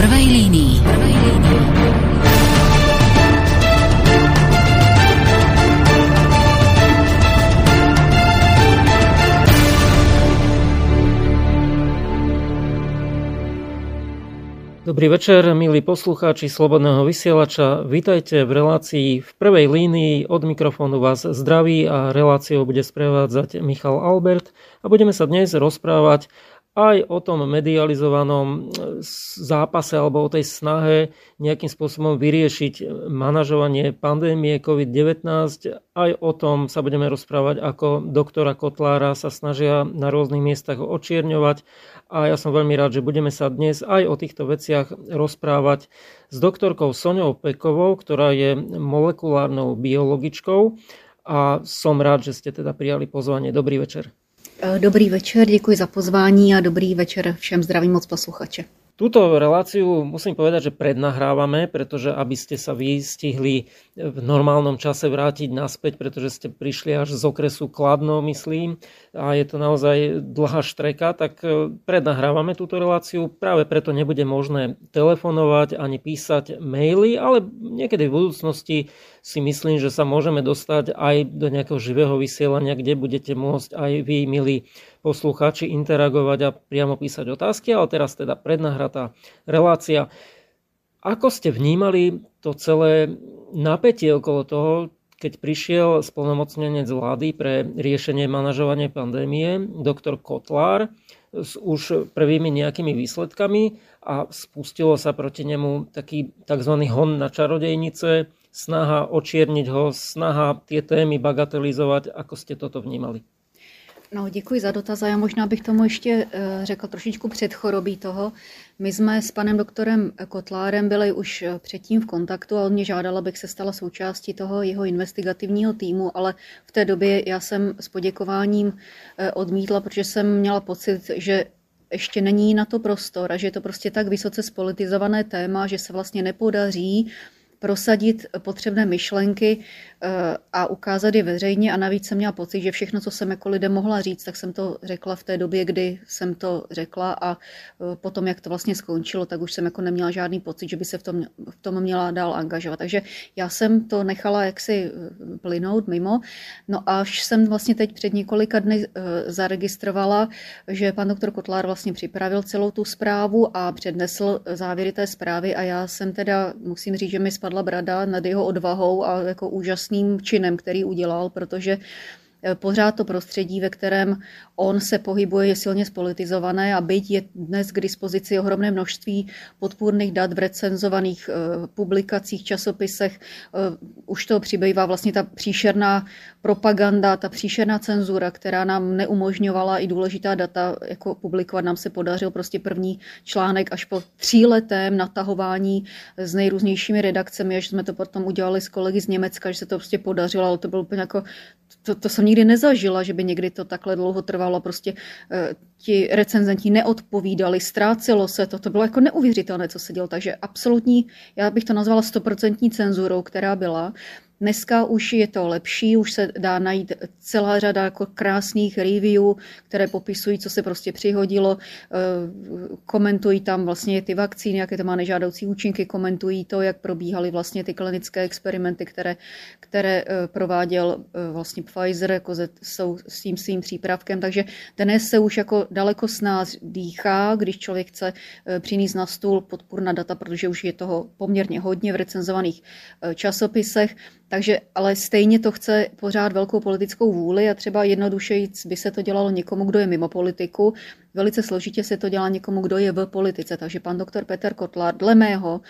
prvej línii. Prvej línii. Dobrý večer, milí poslucháči Slobodného vysielača. Vítajte v relácii v prvej línii. Od mikrofónu vás zdraví a reláciou bude sprevádzať Michal Albert. A budeme sa dnes rozprávať aj o tom medializovanom zápase alebo o tej snahe nejakým spôsobom vyriešiť manažovanie pandémie COVID-19. Aj o tom sa budeme rozprávať, ako doktora Kotlára sa snažia na rôznych miestach očierňovať. A ja som veľmi rád, že budeme sa dnes aj o týchto veciach rozprávať s doktorkou Soňou Pekovou, ktorá je molekulárnou biologičkou. A som rád, že ste teda prijali pozvanie. Dobrý večer. Eh, dobrý večer, děkuji za pozvání a dobrý večer všem zdravím moc posluchače. Túto reláciu musím povedať, že prednahrávame, pretože aby ste sa vy stihli v normálnom čase vrátiť naspäť, pretože ste prišli až z okresu Kladno, myslím, a je to naozaj dlhá štreka, tak e, prednahrávame túto reláciu. Práve preto nebude možné telefonovať ani písať maily, ale niekedy v budúcnosti si myslím, že sa môžeme dostať aj do nejakého živého vysielania, kde budete môcť aj vy, milí poslucháči interagovať a priamo písať otázky, ale teraz teda prednahratá relácia. Ako ste vnímali to celé napätie okolo toho, keď prišiel splnomocnenec vlády pre riešenie manažovania pandémie, doktor Kotlár, s už prvými nejakými výsledkami a spustilo sa proti nemu taký tzv. hon na čarodejnice, snaha očierniť ho, snaha tie témy bagatelizovať. Ako ste toto vnímali? No, děkuji za dotaz a já možná bych tomu ještě uh, řekla trošičku předchorobí toho. My jsme s panem doktorem Kotlárem byli už eh, předtím v kontaktu a on mě žádal, abych se stala součástí toho jeho investigativního týmu, ale v té době já jsem s poděkováním uh, odmítla, protože jsem měla pocit, že ještě není na to prostor a že je to prostě tak vysoce spolitizované téma, že se vlastně nepodaří prosadit potřebné myšlenky Eh, a ukázat je veřejně a navíc jsem měla pocit, že všechno, co jsem jako lidem mohla říct, tak jsem to řekla v té době, kdy jsem to řekla a eh, potom, jak to vlastně skončilo, tak už jsem jako neměla žádný pocit, že by se v tom, v tom měla dál angažovat. Takže já jsem to nechala jaksi eh, plynout mimo. No až jsem vlastně teď před několika dny zaregistrovala, že pan doktor Kotlár vlastně připravil celou tu zprávu a přednesl závěry té zprávy a já jsem teda, musím říct, že mi spadla brada nad jeho odvahou a jako úžasný úžasným činem, který udělal, protože pořád to prostředí, ve kterém on se pohybuje, je silně spolitizované a byť je dnes k dispozici ohromné množství podpůrných dat v recenzovaných uh, publikacích, časopisech, uh, už to přibývá vlastně ta příšerná propaganda, ta příšerná cenzura, která nám neumožňovala i důležitá data jako publikovat. Nám se podařil prostě první článek až po tříletém natahování s nejrůznějšími redakcemi, až jsme to potom udělali s kolegy z Německa, že se to prostě podařilo, ale to bylo úplně jako, to, to jsem nikdy nezažila, že by někdy to takhle dlouho trvalo, prostě eh, ti recenzenti neodpovídali, ztrácelo se to, to bylo jako neuvěřitelné, co se dělo, takže absolutní, já bych to nazvala stoprocentní cenzurou, která byla. Dneska už je to lepší, už se dá najít celá řada jako krásných review, které popisují, co se prostě přihodilo, eh, komentují tam vlastně ty vakcíny, jaké to má nežádoucí účinky, komentují to, jak probíhaly vlastně ty klinické experimenty, které, které eh, prováděl eh, vlastně Pfizer jako se, s tím svým přípravkem, takže dnes se už jako daleko s nás dýchá, když člověk chce přinést na stůl podpůrná data, protože už je toho poměrně hodně v recenzovaných časopisech, takže, ale stejně to chce pořád velkou politickou vůli a třeba jednodušejíc by se to dělalo někomu, kdo je mimo politiku. Velice složitě se to dělá někomu, kdo je v politice. Takže pan doktor Petr Kotlar, dle mého,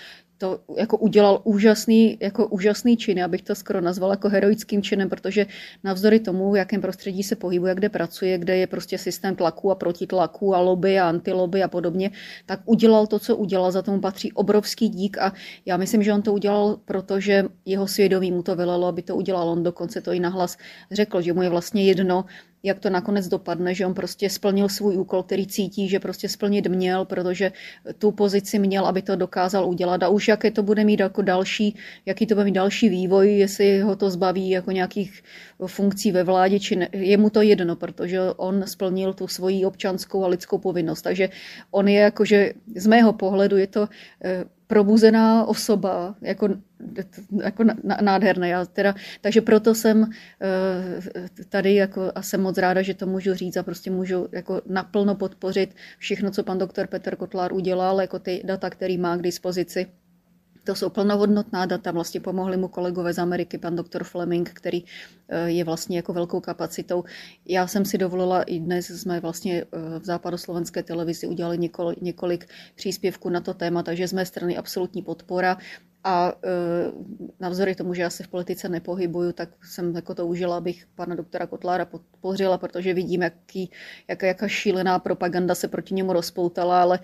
to jako udělal úžasný, jako úžasný čin, abych to skoro nazval jako heroickým činem, protože navzdory tomu, v jakém prostředí se pohybuje, kde pracuje, kde je prostě systém tlaku a protitlaku a lobby a antilobby a podobně, tak udělal to, co udělal, za tomu patří obrovský dík a já myslím, že on to udělal, protože jeho svědomí mu to velelo, aby to udělal. On dokonce to i nahlas řekl, že mu je vlastně jedno, jak to nakonec dopadne, že on prostě splnil svůj úkol, který cítí, že prostě splnit měl, protože tu pozici měl, aby to dokázal udělat. A už jaké to bude mít jako další, jaký to bude mít další vývoj, jestli ho to zbaví jako nějakých funkcí ve vládě, či ne, je mu to jedno, protože on splnil tu svoji občanskou a lidskou povinnost. Takže on je jakože z mého pohledu je to eh, probuzená osoba, jako, jako nádherné. Já teda, takže proto jsem eh, tady jako, a jsem moc ráda, že to můžu říct a prostě můžu jako naplno podpořit všechno, co pan doktor Petr Kotlár udělal, jako ty data, který má k dispozici to jsou plnohodnotná data, vlastně pomohli mu kolegové z Ameriky, pan doktor Fleming, který eh, je vlastně jako velkou kapacitou. Já jsem si dovolila i dnes, jsme vlastně eh, v západoslovenské televizi udělali několik, několik příspěvků na to téma, takže z mé strany absolutní podpora. A e, navzory tomu, že já se v politice nepohybuju, tak jsem jako to užila, abych pana doktora Kotlára podpořila, protože vidím, jaký, jaká, jaká šílená propaganda se proti němu rozpoutala, ale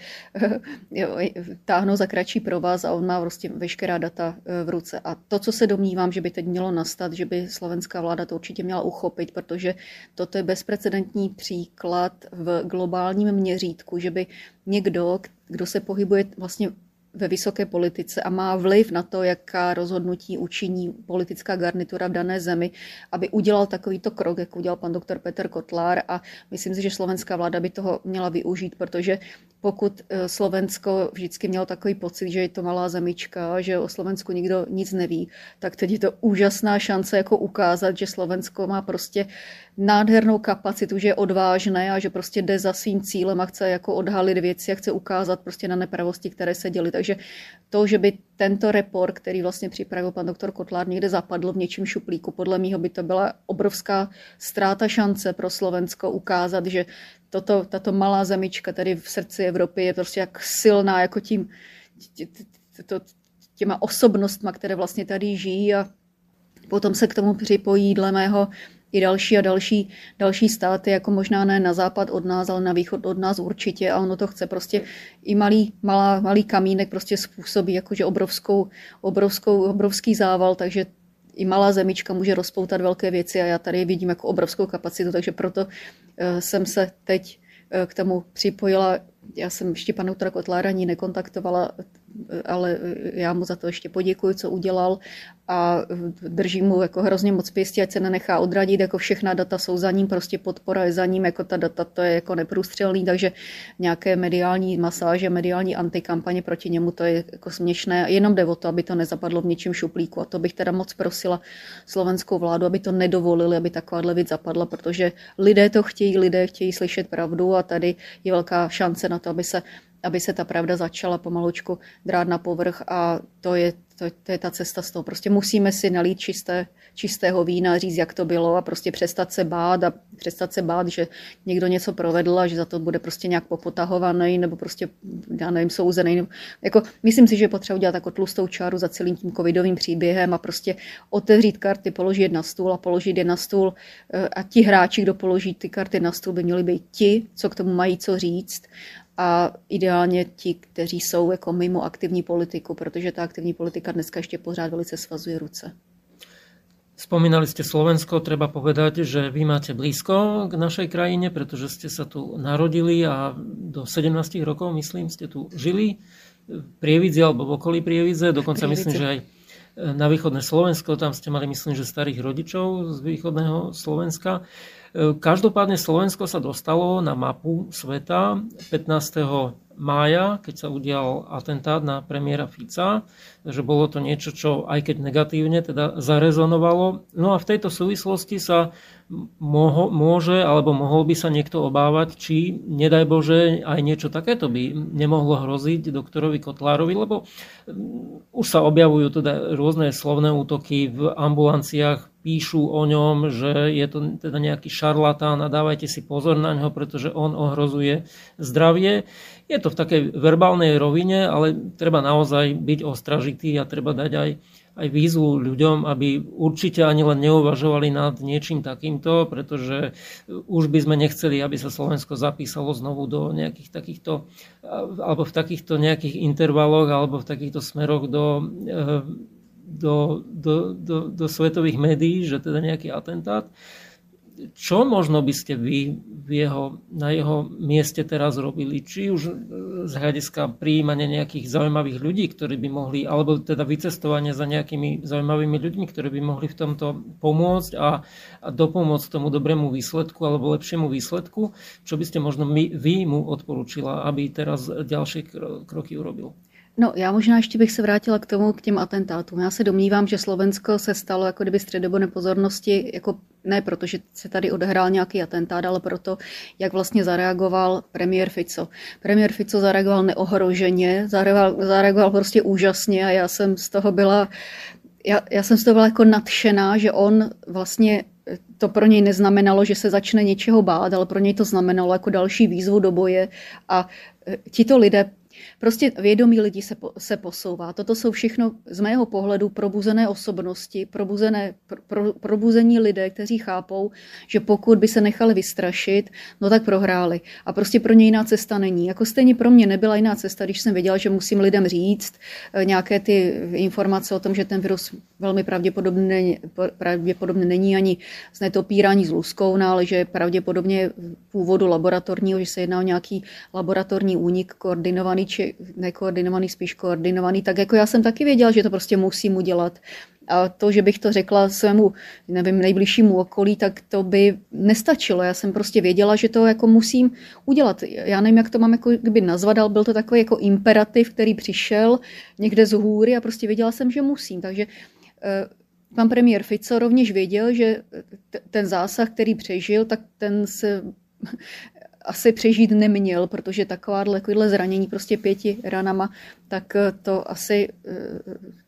táhnou za kratší pro vás a on má prostě veškerá data e, v ruce. A to, co se domnívám, že by teď mělo nastat, že by slovenská vláda to určitě měla uchopit, protože toto je bezprecedentní příklad v globálním měřítku, že by někdo, kdo se pohybuje vlastně ve vysoké politice a má vliv na to, jaká rozhodnutí učiní politická garnitura v dané zemi, aby udělal takovýto krok, jak udělal pan doktor Petr Kotlár a myslím si, že slovenská vláda by toho měla využít, protože pokud eh, Slovensko vždycky mělo takový pocit, že je to malá zemička, že o Slovensku nikdo nic neví, tak teď je to úžasná šance jako ukázat, že Slovensko má prostě nádhernou kapacitu, že je odvážné a že prostě jde za svým cílem a chce jako odhalit věci a chce ukázat prostě na nepravosti, které se děly. Takže to, že by tento report, který vlastně připravil pan doktor Kotlár, někde zapadl v něčím šuplíku, podle mého by to byla obrovská ztráta šance pro Slovensko ukázat, že toto, tato malá zemička tady v srdci Evropy je prostě jak silná, jako tím, těma osobnostma, které vlastně tady žijí a potom se k tomu připojí dle mého i další a další, další státy, jako možná ne na západ od nás, ale na východ od nás určitě. A ono to chce prostě i malý, malá, malý kamínek prostě způsobí jakože obrovskou, obrovskou, obrovský zával, takže i malá zemička může rozpoutat velké věci a já tady vidím jako obrovskou kapacitu, takže proto eh, jsem se teď eh, k tomu připojila. Já jsem ještě panu Kotlára ani nekontaktovala, ale já mu za to ještě poděkuji, co udělal a držím mu jako hrozně moc pěstí, ať se nenechá odradit, jako všechna data jsou za ním, prostě podpora je za ním, jako ta data to je jako neprůstřelný, takže nějaké mediální masáže, mediální antikampaně proti němu, to je jako směšné, jenom jde o to, aby to nezapadlo v něčím šuplíku a to bych teda moc prosila slovenskou vládu, aby to nedovolili, aby takováhle věc zapadla, protože lidé to chtějí, lidé chtějí slyšet pravdu a tady je velká šance na to, aby se aby se ta pravda začala pomalučku drát na povrch a to je, to, to je ta cesta z toho. Prostě musíme si nalít čisté, čistého vína, říct, jak to bylo a prostě přestat se bát a přestat se bát, že někdo něco provedl a že za to bude prostě nějak popotahovaný nebo prostě, já nevím, souzený. Jako, myslím si, že je potřeba udělat jako tlustou čáru za celým tím covidovým příběhem a prostě otevřít karty, položit na stůl a položit je na stůl eh, a ti hráči, kdo položí ty karty na stůl, by měli být ti, co k tomu mají co říct a ideálně ti, kteří jsou jako mimo aktivní politiku, protože ta aktivní politika dneska ještě pořád velice svazuje ruce. Spomínali ste Slovensko, treba povedať, že vy máte blízko k našej krajine, pretože ste sa tu narodili a do 17 rokov, myslím, ste tu žili v Prievidzi alebo v okolí Prievidze, dokonca Prievidze. myslím, že aj na východné Slovensko, tam ste mali, myslím, že starých rodičov z východného Slovenska. Každopádne Slovensko sa dostalo na mapu sveta 15 mája, keď sa udial atentát na premiéra Fica, že bolo to niečo, čo aj keď negatívne teda zarezonovalo. No a v tejto súvislosti sa moho, môže alebo mohol by sa niekto obávať, či nedaj Bože aj niečo takéto by nemohlo hroziť doktorovi Kotlárovi, lebo mm, už sa objavujú teda rôzne slovné útoky v ambulanciách, píšu o ňom, že je to teda nejaký šarlatán a dávajte si pozor na ňo, pretože on ohrozuje zdravie. Je to v takej verbálnej rovine, ale treba naozaj byť ostražitý a treba dať aj, aj výzvu ľuďom, aby určite ani len neuvažovali nad niečím takýmto, pretože už by sme nechceli, aby sa Slovensko zapísalo znovu do nejakých takýchto, alebo v takýchto nejakých intervaloch, alebo v takýchto smeroch do do, do, do, do svetových médií, že teda nejaký atentát. Čo možno by ste vy v jeho, na jeho mieste teraz robili? Či už z hľadiska príjmania nejakých zaujímavých ľudí, ktorí by mohli, alebo teda vycestovanie za nejakými zaujímavými ľuďmi, ktorí by mohli v tomto pomôcť a, a dopomôcť tomu dobrému výsledku alebo lepšiemu výsledku. Čo by ste možno my, vy mu odporúčila, aby teraz ďalšie kroky urobil? No, já možná ještě bych se vrátila k tomu, k těm atentátům. Já se domnívám, že Slovensko se stalo jako kdyby středobo pozornosti, jako ne proto, že se tady odehrál nějaký atentát, ale proto, jak vlastně zareagoval premiér Fico. Premiér Fico zareagoval neohroženě, zareagoval, zareagoval prostě úžasně a já jsem z toho byla, já, já jsem z toho byla jako nadšená, že on vlastně to pro něj neznamenalo, že se začne něčeho bát, ale pro něj to znamenalo jako další výzvu do boje a e, tito lidé Prostě vědomí lidí se, po, se posouvá. Toto jsou všechno z mého pohledu probuzené osobnosti, probuzené, pro, probuzení lidé, kteří chápou, že pokud by se nechali vystrašit, no tak prohráli. A prostě pro ně jiná cesta není. Jako stejně pro mě nebyla jiná cesta, když jsem věděla, že musím lidem říct eh, nějaké ty informace o tom, že ten virus velmi pravděpodobně, pravděpodobně není ani z netopírání z luskou, no, ale že pravděpodobně původu laboratorního, že se jedná o nějaký laboratorní únik koordinovaný či nekoordinovaný, spíš koordinovaný, tak jako já jsem taky věděla, že to prostě musím udělat. A to, že bych to řekla svému, nevím, nejbližšímu okolí, tak to by nestačilo. Já jsem prostě věděla, že to jako musím udělat. Já nevím, jak to mám jako kdyby nazvat, ale byl to takový jako imperativ, který přišel někde z hůry a prostě věděla jsem, že musím. Takže eh, pan premiér Fico rovněž věděl, že ten zásah, který přežil, tak ten se asi přežít neměl, protože takováhle zranění prostě pěti ranama, tak eh, to asi eh,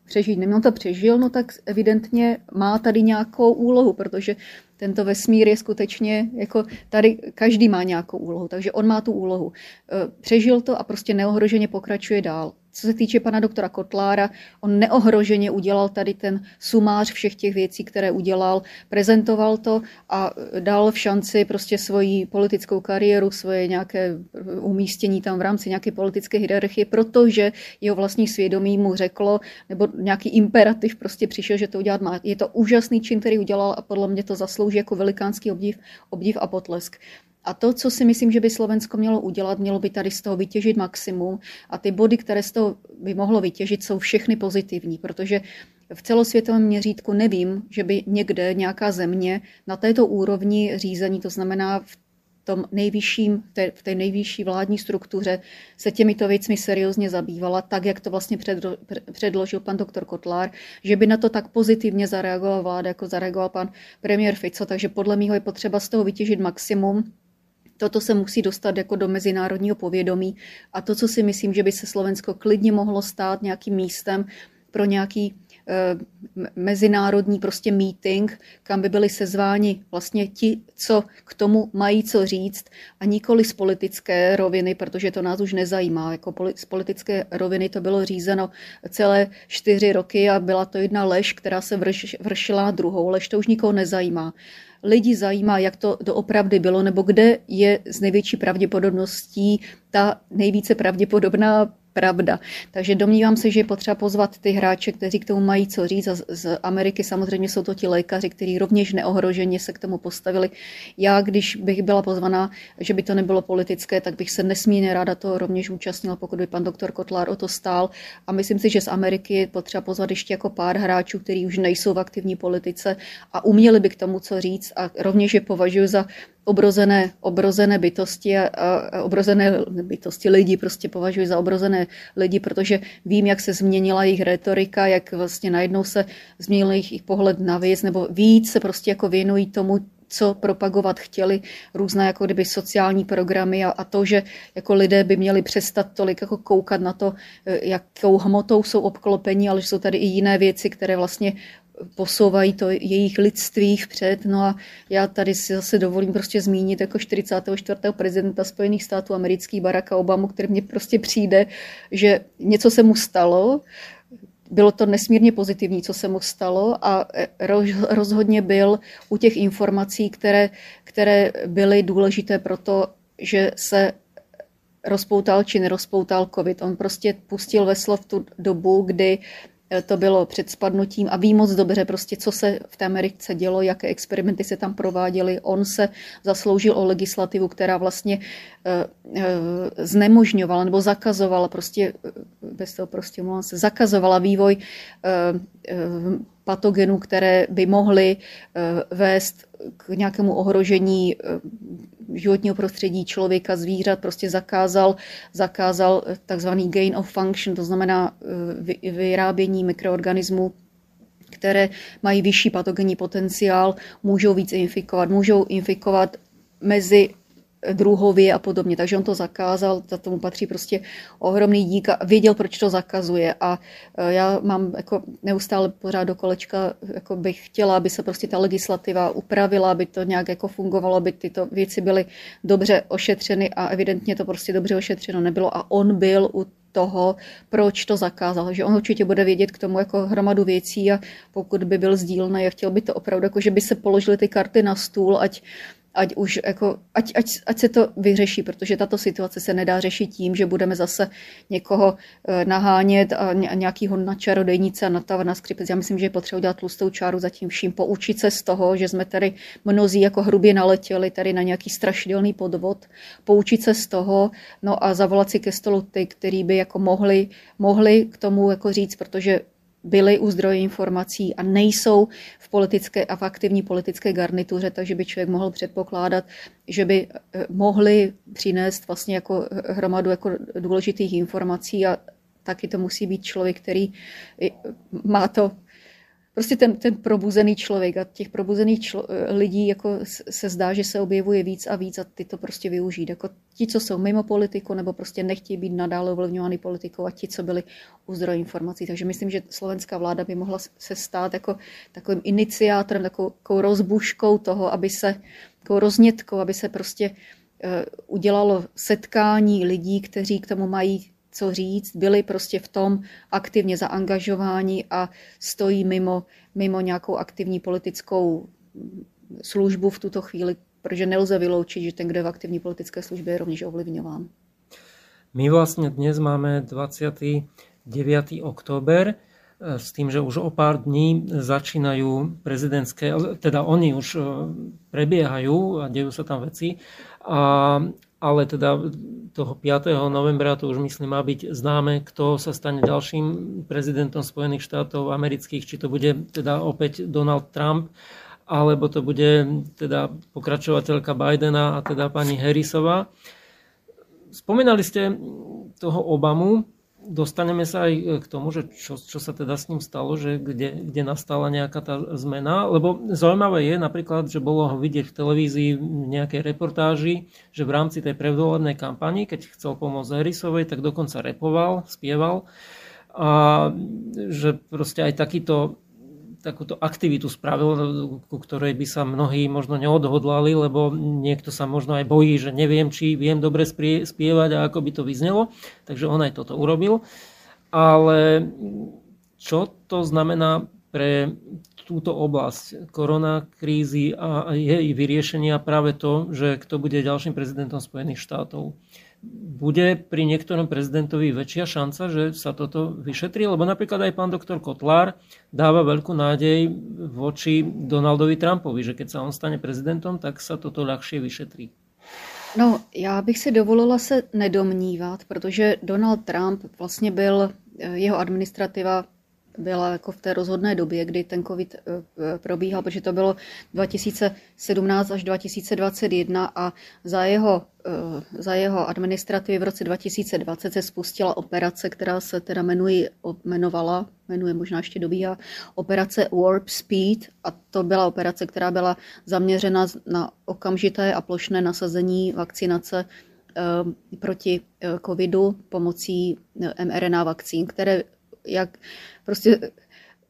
přežít neměl. To přežil, no tak evidentně má tady nějakou úlohu, protože tento vesmír je skutečně, jako tady každý má nějakou úlohu, takže on má tu úlohu. Eh, přežil to a prostě neohroženě pokračuje dál. Co se týče pana doktora Kotlára, on neohroženě udělal tady ten sumář všech těch věcí, které udělal, prezentoval to a dal v šanci prostě svoji politickou kariéru, svoje nějaké umístění tam v rámci nějaké politické hierarchie, protože jeho vlastní svědomí mu řeklo, nebo nějaký imperativ prostě přišel, že to udělat má. Je to úžasný čin, který udělal a podle mě to zaslouží jako velikánský obdiv, obdiv a potlesk. A to, co si myslím, že by Slovensko mělo udělat, mělo by tady z toho vytěžit maximum. A ty body, které z toho by mohlo vytěžit, jsou všechny pozitivní, protože v celosvětovém měřítku nevím, že by někde nějaká země na této úrovni řízení, to znamená v tom nejvyšším, v té, nejvyšší vládní struktuře se těmito věcmi seriózně zabývala, tak, jak to vlastně předlo, předložil pan doktor Kotlár, že by na to tak pozitivně zareagovala vláda, jako zareagoval pan premiér Fico, takže podle mého je potřeba z toho vytěžit maximum Toto se musí dostat jako do mezinárodního povědomí a to, co si myslím, že by se Slovensko klidně mohlo stát nějakým místem pro nějaký eh, mezinárodní prostě meeting, kam by byli sezváni vlastně ti, co k tomu mají co říct a nikoli z politické roviny, protože to nás už nezajímá. Jako z politické roviny to bylo řízeno celé čtyři roky a byla to jedna lež, která se vrš, vršila druhou. Lež to už nikoho nezajímá lidi zajímá, jak to doopravdy bylo, nebo kde je z největší pravděpodobností ta nejvíce pravděpodobná pravda. Takže domnívám se, že je potřeba pozvat ty hráče, kteří k tomu mají co říct. A z Ameriky samozřejmě jsou to ti lékaři, kteří rovněž neohroženě se k tomu postavili. Já, když bych byla pozvaná, že by to nebylo politické, tak bych se nesmírně ráda to rovněž účastnila, pokud by pan doktor Kotlár o to stál. A myslím si, že z Ameriky je potřeba pozvat ještě jako pár hráčů, kteří už nejsou v aktivní politice a uměli by k tomu co říct. A rovněž je považuji za obrozené, obrozené bytosti a, a obrozené bytosti lidi prostě považuji za obrozené lidi, protože vím, jak se změnila jejich retorika, jak vlastně najednou se změnil jejich pohled na věc, nebo víc se prostě jako věnují tomu, co propagovat chtěli, různé jako kdyby sociální programy a, a to, že jako lidé by měli přestat tolik jako koukat na to, e, jakou hmotou jsou obklopení, ale že jsou tady i jiné věci, které vlastně posouvají to jejich lidství vpřed. No a já tady si zase dovolím prostě zmínit jako 44. prezidenta Spojených států amerických Baracka Obama, který mně prostě přijde, že něco se mu stalo, bylo to nesmírně pozitivní, co se mu stalo a rozhodně byl u těch informací, které, které byly důležité pro to, že se rozpoutal či nerozpoutal covid. On prostě pustil veslo v tu dobu, kdy to bylo před spadnutím a ví moc dobře prostě, co se v té Americe dělo, jaké experimenty se tam prováděly. On se zasloužil o legislativu, která vlastně eh, eh, znemožňovala nebo zakazovala prostě, bez toho prostě se, zakazovala vývoj patogenů, které by mohly vést k nějakému ohrožení životního prostředí člověka, zvířat, prostě zakázal, zakázal takzvaný gain of function, to znamená eh, vyrábění mikroorganismů, které mají vyšší patogenní potenciál, můžou víc infikovat, můžou infikovat mezi druhově a podobně. Takže on to zakázal, za tomu patří prostě ohromný dík a věděl, proč to zakazuje. A e, já mám jako neustále pořád do kolečka, jako bych chtěla, aby se prostě ta legislativa upravila, aby to nějak jako fungovalo, aby tyto věci byly dobře ošetřeny a evidentně to prostě dobře ošetřeno nebylo a on byl u toho, proč to zakázal. Že on určitě bude vědět k tomu jako hromadu věcí a pokud by byl sdílný a chtěl by to opravdu, jako že by se položili ty karty na stůl, ať ať už jako, ať, ať, ať se to vyřeší, protože tato situace se nedá řešit tím, že budeme zase někoho eh, nahánět a nějakýho na čarodejnice a natavat na skřipec. Já myslím, že je potřeba udělat tlustou čáru za tím vším, poučit se z toho, že jsme tady mnozí jako hrubě naletěli tady na nějaký strašidelný podvod, poučit se z toho, no a zavolat si ke stolu ty, který by jako mohli, mohli k tomu jako říct, protože byli u zdroje informací a nejsou v politické a v aktivní politické garnituře, takže by člověk mohl předpokládat, že by eh, mohli přinést vlastně jako hromadu jako důležitých informací a taky to musí být člověk, který eh, má to prostě ten, ten probuzený člověk a těch probuzených člo, lidí jako se zdá, že se objevuje víc a víc a ty to prostě využít. Jako ti, co jsou mimo politiku nebo prostě nechtějí být nadále ovlivňovány politikou a ti, co byli u zdroje informací. Takže myslím, že slovenská vláda by mohla se stát jako takovým iniciátorem, takovou, takovou rozbuškou toho, aby se, takovou roznětkou, aby se prostě uh, udělalo setkání lidí, kteří k tomu mají co říct, byli prostě v tom aktivně zaangažováni a stojí mimo, mimo nějakou aktivní politickou službu v tuto chvíli, protože nelze vyloučit, že ten, kdo je v aktivní politické službě, je rovněž ovlivňován. My vlastně dnes máme 29. oktober eh, s tým, že už o pár dní začínajú prezidentské, teda oni už eh, prebiehajú a dejú sa tam veci. A ale teda toho 5. novembra to už myslím má byť známe, kto sa stane ďalším prezidentom Spojených štátov amerických, či to bude teda opäť Donald Trump, alebo to bude teda pokračovateľka Bidena a teda pani Harrisová. Spomínali ste toho Obamu, dostaneme sa aj k tomu, že čo, čo sa teda s ním stalo, že kde, kde nastala nejaká tá zmena, lebo zaujímavé je napríklad, že bolo ho vidieť v televízii v nejakej reportáži, že v rámci tej predvolebnej kampani, keď chcel pomôcť Harrisovej, tak dokonca repoval, spieval. A že proste aj takýto takúto aktivitu spravil, ku ktorej by sa mnohí možno neodhodlali, lebo niekto sa možno aj bojí, že neviem, či viem dobre spievať a ako by to vyznelo. Takže on aj toto urobil. Ale čo to znamená pre túto oblasť koronakrízy a jej vyriešenia práve to, že kto bude ďalším prezidentom Spojených štátov? Bude pri niektorom prezidentovi väčšia šanca, že sa toto vyšetrí? Lebo napríklad aj pán doktor Kotlár dáva veľkú nádej voči Donaldovi Trumpovi, že keď sa on stane prezidentom, tak sa toto ľahšie vyšetrí. No, já bych si dovolila se nedomnívat, protože Donald Trump vlastně byl, jeho administrativa byla jako v té rozhodné době, kdy ten covid eh, eh, probíhal, protože to bylo 2017 až 2021 a za jeho, eh, za jeho administrativy v roce 2020 se spustila operace, která se teda jmenuje, jmenovala, jmenuje možná ještě dobíhá, operace Warp Speed a to byla operace, která byla zaměřena na okamžité a plošné nasazení vakcinace proti covidu pomocí mRNA vakcín, které jak prostě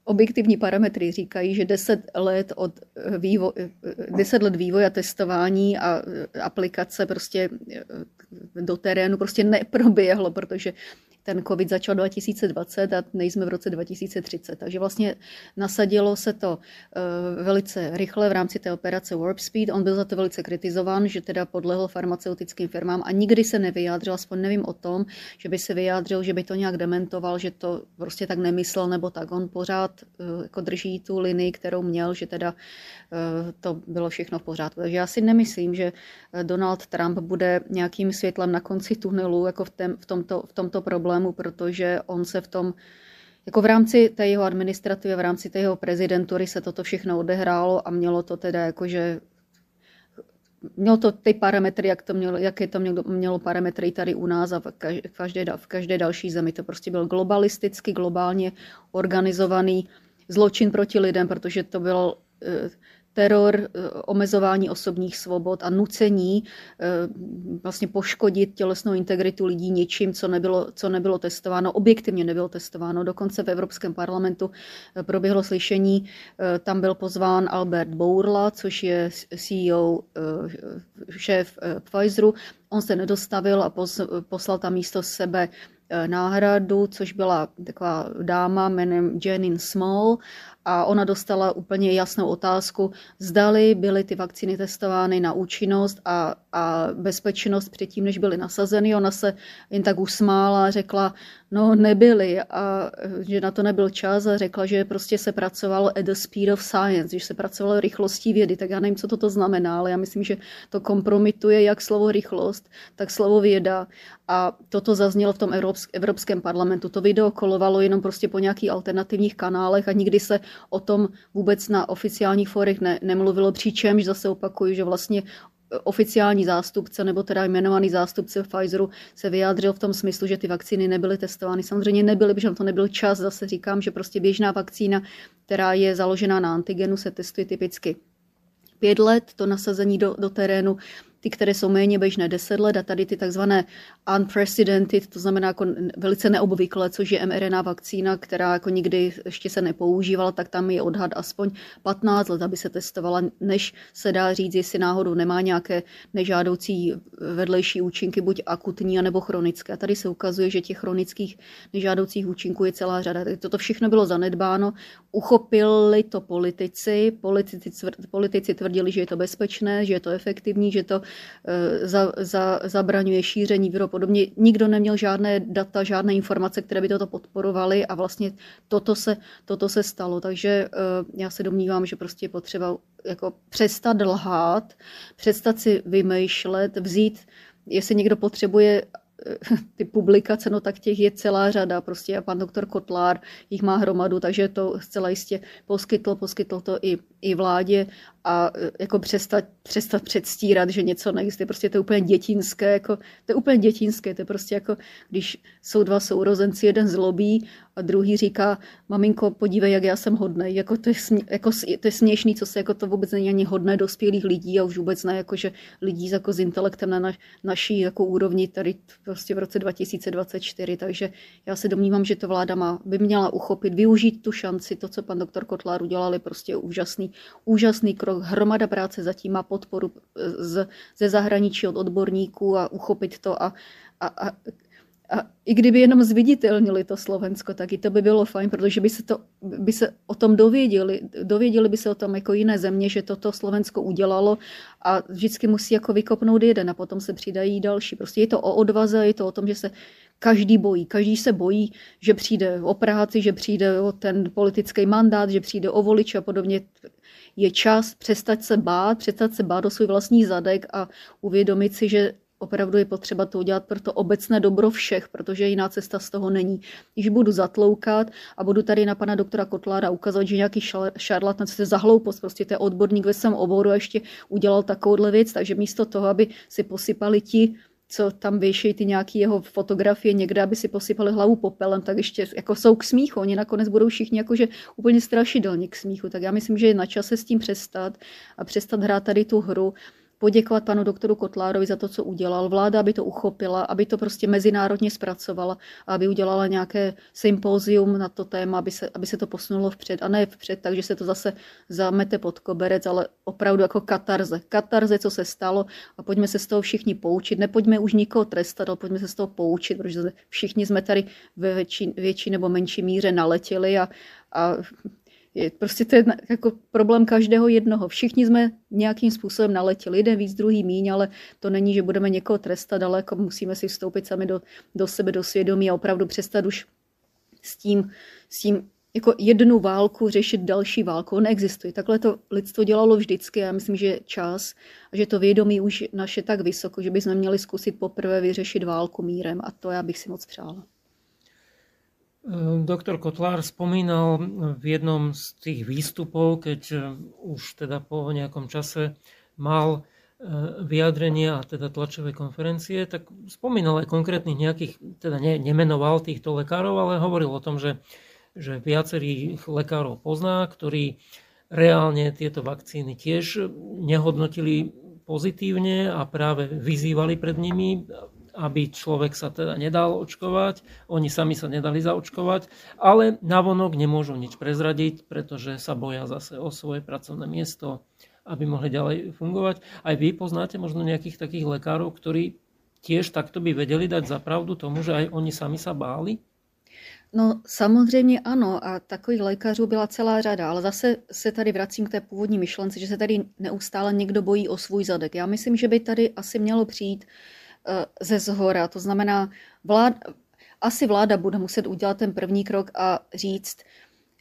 objektivní parametry říkají, že 10 let od vývo, 10 let vývoje testování a aplikace prostě do terénu prostě neproběhlo, protože ten COVID začal 2020 a nejsme v roce 2030. Takže vlastně nasadilo se to eh, velice rychle v rámci té operace Warp Speed. On byl za to velice kritizován, že teda podlehl farmaceutickým firmám a nikdy se nevyjádřil, aspoň nevím o tom, že by se vyjádřil, že by to nějak dementoval, že to prostě tak nemyslel nebo tak. On pořád eh, jako drží tu linii, kterou měl, že teda eh, to bylo všechno v pořádku. Takže já si nemyslím, že Donald Trump bude nějakým světlem na konci tunelu jako v, tém, v, tomto, v tomto problému, protože on se v tom jako v rámci té jeho administrativy, v rámci té jeho prezidentury se toto všechno odehrálo a mělo to teda jakože mělo to ty parametry, jak to mělo, jaké to mělo, mělo parametry tady u nás a v každé, v každé další zemi. To prostě byl globalisticky, globálně organizovaný zločin proti lidem, protože to bylo eh, teror, eh, omezování osobních svobod a nucení eh, vlastně poškodit tělesnou integritu lidí něčím, co nebylo, co nebylo testováno, objektivně nebylo testováno. Dokonce v Evropském parlamentu eh, proběhlo slyšení, tam byl pozván Albert Bourla, což je CEO, šéf Pfizeru. On se nedostavil a poslal tam místo sebe náhradu, což byla taková dáma jménem Janine Small a ona dostala úplně jasnou otázku, zdali byly ty vakcíny testovány na účinnost a, a bezpečnost předtím, než byly nasazeny. Ona se jen tak usmála a řekla, no nebyly a že na to nebyl čas a řekla, že prostě se pracovalo at the speed of science, že se pracovalo rychlostí vědy, tak já nevím, co toto znamená, ale já myslím, že to kompromituje jak slovo rychlost, tak slovo věda a toto zaznělo v tom Evropském parlamentu. To video kolovalo jenom prostě po nějakých alternativních kanálech a nikdy se o tom vůbec na oficiálních forech ne, nemluvilo, přičemž zase opakuju, že vlastně oficiální zástupce nebo teda jmenovaný zástupce Pfizeru se vyjádřil v tom smyslu, že ty vakcíny nebyly testovány. Samozřejmě nebyly, protože to nebyl čas. Zase říkám, že prostě běžná vakcína, která je založená na antigenu, se testuje typicky pět let, to nasazení do, do terénu ty, které jsou méně běžné 10 let a tady ty takzvané unprecedented, to znamená jako velice neobvyklé, což je mRNA vakcína, která jako nikdy ještě se nepoužívala, tak tam je odhad aspoň 15 let, aby se testovala, než se dá říct, jestli náhodou nemá nějaké nežádoucí vedlejší účinky, buď akutní, nebo chronické. A tady se ukazuje, že těch chronických nežádoucích účinků je celá řada. Toto všechno bylo zanedbáno, uchopili to politici, politici, politici tvrdili, že je to bezpečné, že je to efektivní, že to za, za, zabraňuje šíření viru podobně. Nikdo neměl žádné data, žádné informace, které by toto podporovaly a vlastně toto se, toto se stalo. Takže eh, já se domnívám, že prostě je potřeba jako přestat lhát, přestat si vymýšlet, vzít, jestli někdo potřebuje ty publikace, no tak těch je celá řada. Prostě a pan doktor Kotlár jich má hromadu, takže to zcela jistě poskytl, poskytl to i, i vládě a e, jako přestat, přestat předstírat, že něco neexistuje. Prostě to je úplně dětinské, jako, to je úplně dětinské, to je prostě jako, když jsou dva sourozenci, jeden zlobí a druhý říká, maminko, podívej, jak já jsem hodný. Jako to, je smě, jako, to je směšný, co se jako to vůbec není ani hodné dospělých lidí a už vůbec ne, jako, že lidí jako s intelektem na naš, naší jako úrovni tady prostě v roce 2024. Takže já se domnívám, že to vláda má, by měla uchopit, využít tu šanci, to, co pan doktor Kotlár udělal, je prostě úžasný, úžasný krok. Hromada práce zatím má podporu z, ze zahraničí od odborníků a uchopit to a, a, a a i kdyby jenom zviditelnili to Slovensko, tak i to by bylo fajn, protože by se, to, by se o tom dověděli, dověděli by se o tom jako jiné země, že toto Slovensko udělalo a vždycky musí jako vykopnout jeden a potom se přidají další. Prostě je to o odvaze, je to o tom, že se každý bojí. Každý se bojí, že přijde o práci, že přijde o ten politický mandát, že přijde o voliče a podobně. Je čas přestat se bát, přestat se bát o svůj vlastní zadek a uvědomit si, že opravdu je potřeba to udělat pro to obecné dobro všech, protože jiná cesta z toho není. Když budu zatloukat a budu tady na pana doktora Kotlára ukazovat, že nějaký šarlatan, co je za hloupost, prostě to je odborník ve svém oboru a ještě udělal takovouhle věc, takže místo toho, aby si posypali ti, co tam věšejí ty nějaké jeho fotografie někde, aby si posypali hlavu popelem, tak ještě jako jsou k smíchu. Oni nakonec budou všichni jakože úplně strašidelně k smíchu. Tak já myslím, že je na čase s tím přestat a přestat hrát tady tu hru poděkovat panu doktoru Kotlárovi za to, co udělal. Vláda, aby to uchopila, aby to prostě mezinárodně zpracovala aby udělala nějaké sympózium na to téma, aby se, aby se to posunulo vpřed. A ne vpřed, takže se to zase zamete pod koberec, ale opravdu jako katarze. Katarze, co se stalo a pojďme se z toho všichni poučit. Nepojďme už nikoho trestat, ale pojďme se z toho poučit, protože všichni jsme tady ve větší, větší nebo menší míře naletěli a, a je, prostě to je jako problém každého jednoho. Všichni jsme nějakým způsobem naletěli, jeden víc, druhý míň, ale to není, že budeme někoho trestat, ale jako musíme si vstoupit sami do, do sebe, do svědomí a opravdu přestat už s tím, s tím jako jednu válku řešit další válku. Neexistuje. Takhle to lidstvo dělalo vždycky. Já myslím, že čas a že to vědomí už naše tak vysoko, že bychom měli zkusit poprvé vyřešit válku mírem a to já bych si moc přála. Doktor Kotlár spomínal v jednom z tých výstupov, keď eh, už teda po nejakom čase mal eh, vyjadrenie a teda tlačové konferencie, tak spomínal aj konkrétnych nejakých, teda ne, nemenoval týchto lekárov, ale hovoril o tom, že, že viacerých lekárov pozná, ktorí reálne tieto vakcíny tiež nehodnotili pozitívne a práve vyzývali pred nimi, aby človek sa teda nedal očkovať, oni sami sa nedali zaočkovať, ale navonok nemôžu nič prezradiť, pretože sa boja zase o svoje pracovné miesto, aby mohli ďalej fungovať. Aj vy poznáte možno nejakých takých lekárov, ktorí tiež takto by vedeli dať zapravdu tomu, že aj oni sami sa báli? No samozřejmě ano a takových lékařů byla celá řada, ale zase se tady vracím k té původní myšlence, že se tady neustále někdo bojí o svůj zadek. Já myslím, že by tady asi mělo přijít Eh, ze zhora. To znamená, vlád, asi vláda bude muset udělat ten první krok a říct,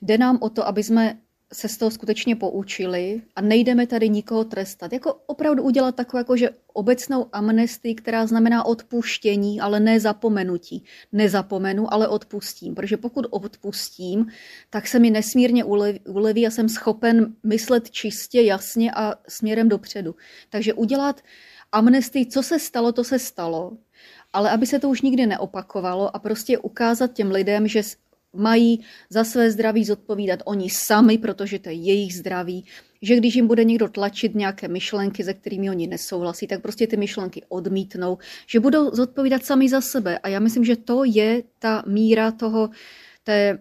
jde nám o to, aby jsme se z toho skutečně poučili a nejdeme tady nikoho trestat. Jako opravdu udělat takovou jakože obecnou amnestii, která znamená odpuštění, ale ne zapomenutí. Nezapomenu, ale odpustím. Protože pokud odpustím, tak se mi nesmírně uleví a jsem schopen myslet čistě, jasně a směrem dopředu. Takže udělat amnestii, co se stalo, to se stalo, ale aby se to už nikdy neopakovalo a prostě ukázat těm lidem, že mají za své zdraví zodpovídat oni sami, protože to je jejich zdraví, že když jim bude někdo tlačit nějaké myšlenky, se kterými oni nesouhlasí, tak prostě ty myšlenky odmítnou, že budou zodpovídat sami za sebe. A já myslím, že to je ta míra toho, té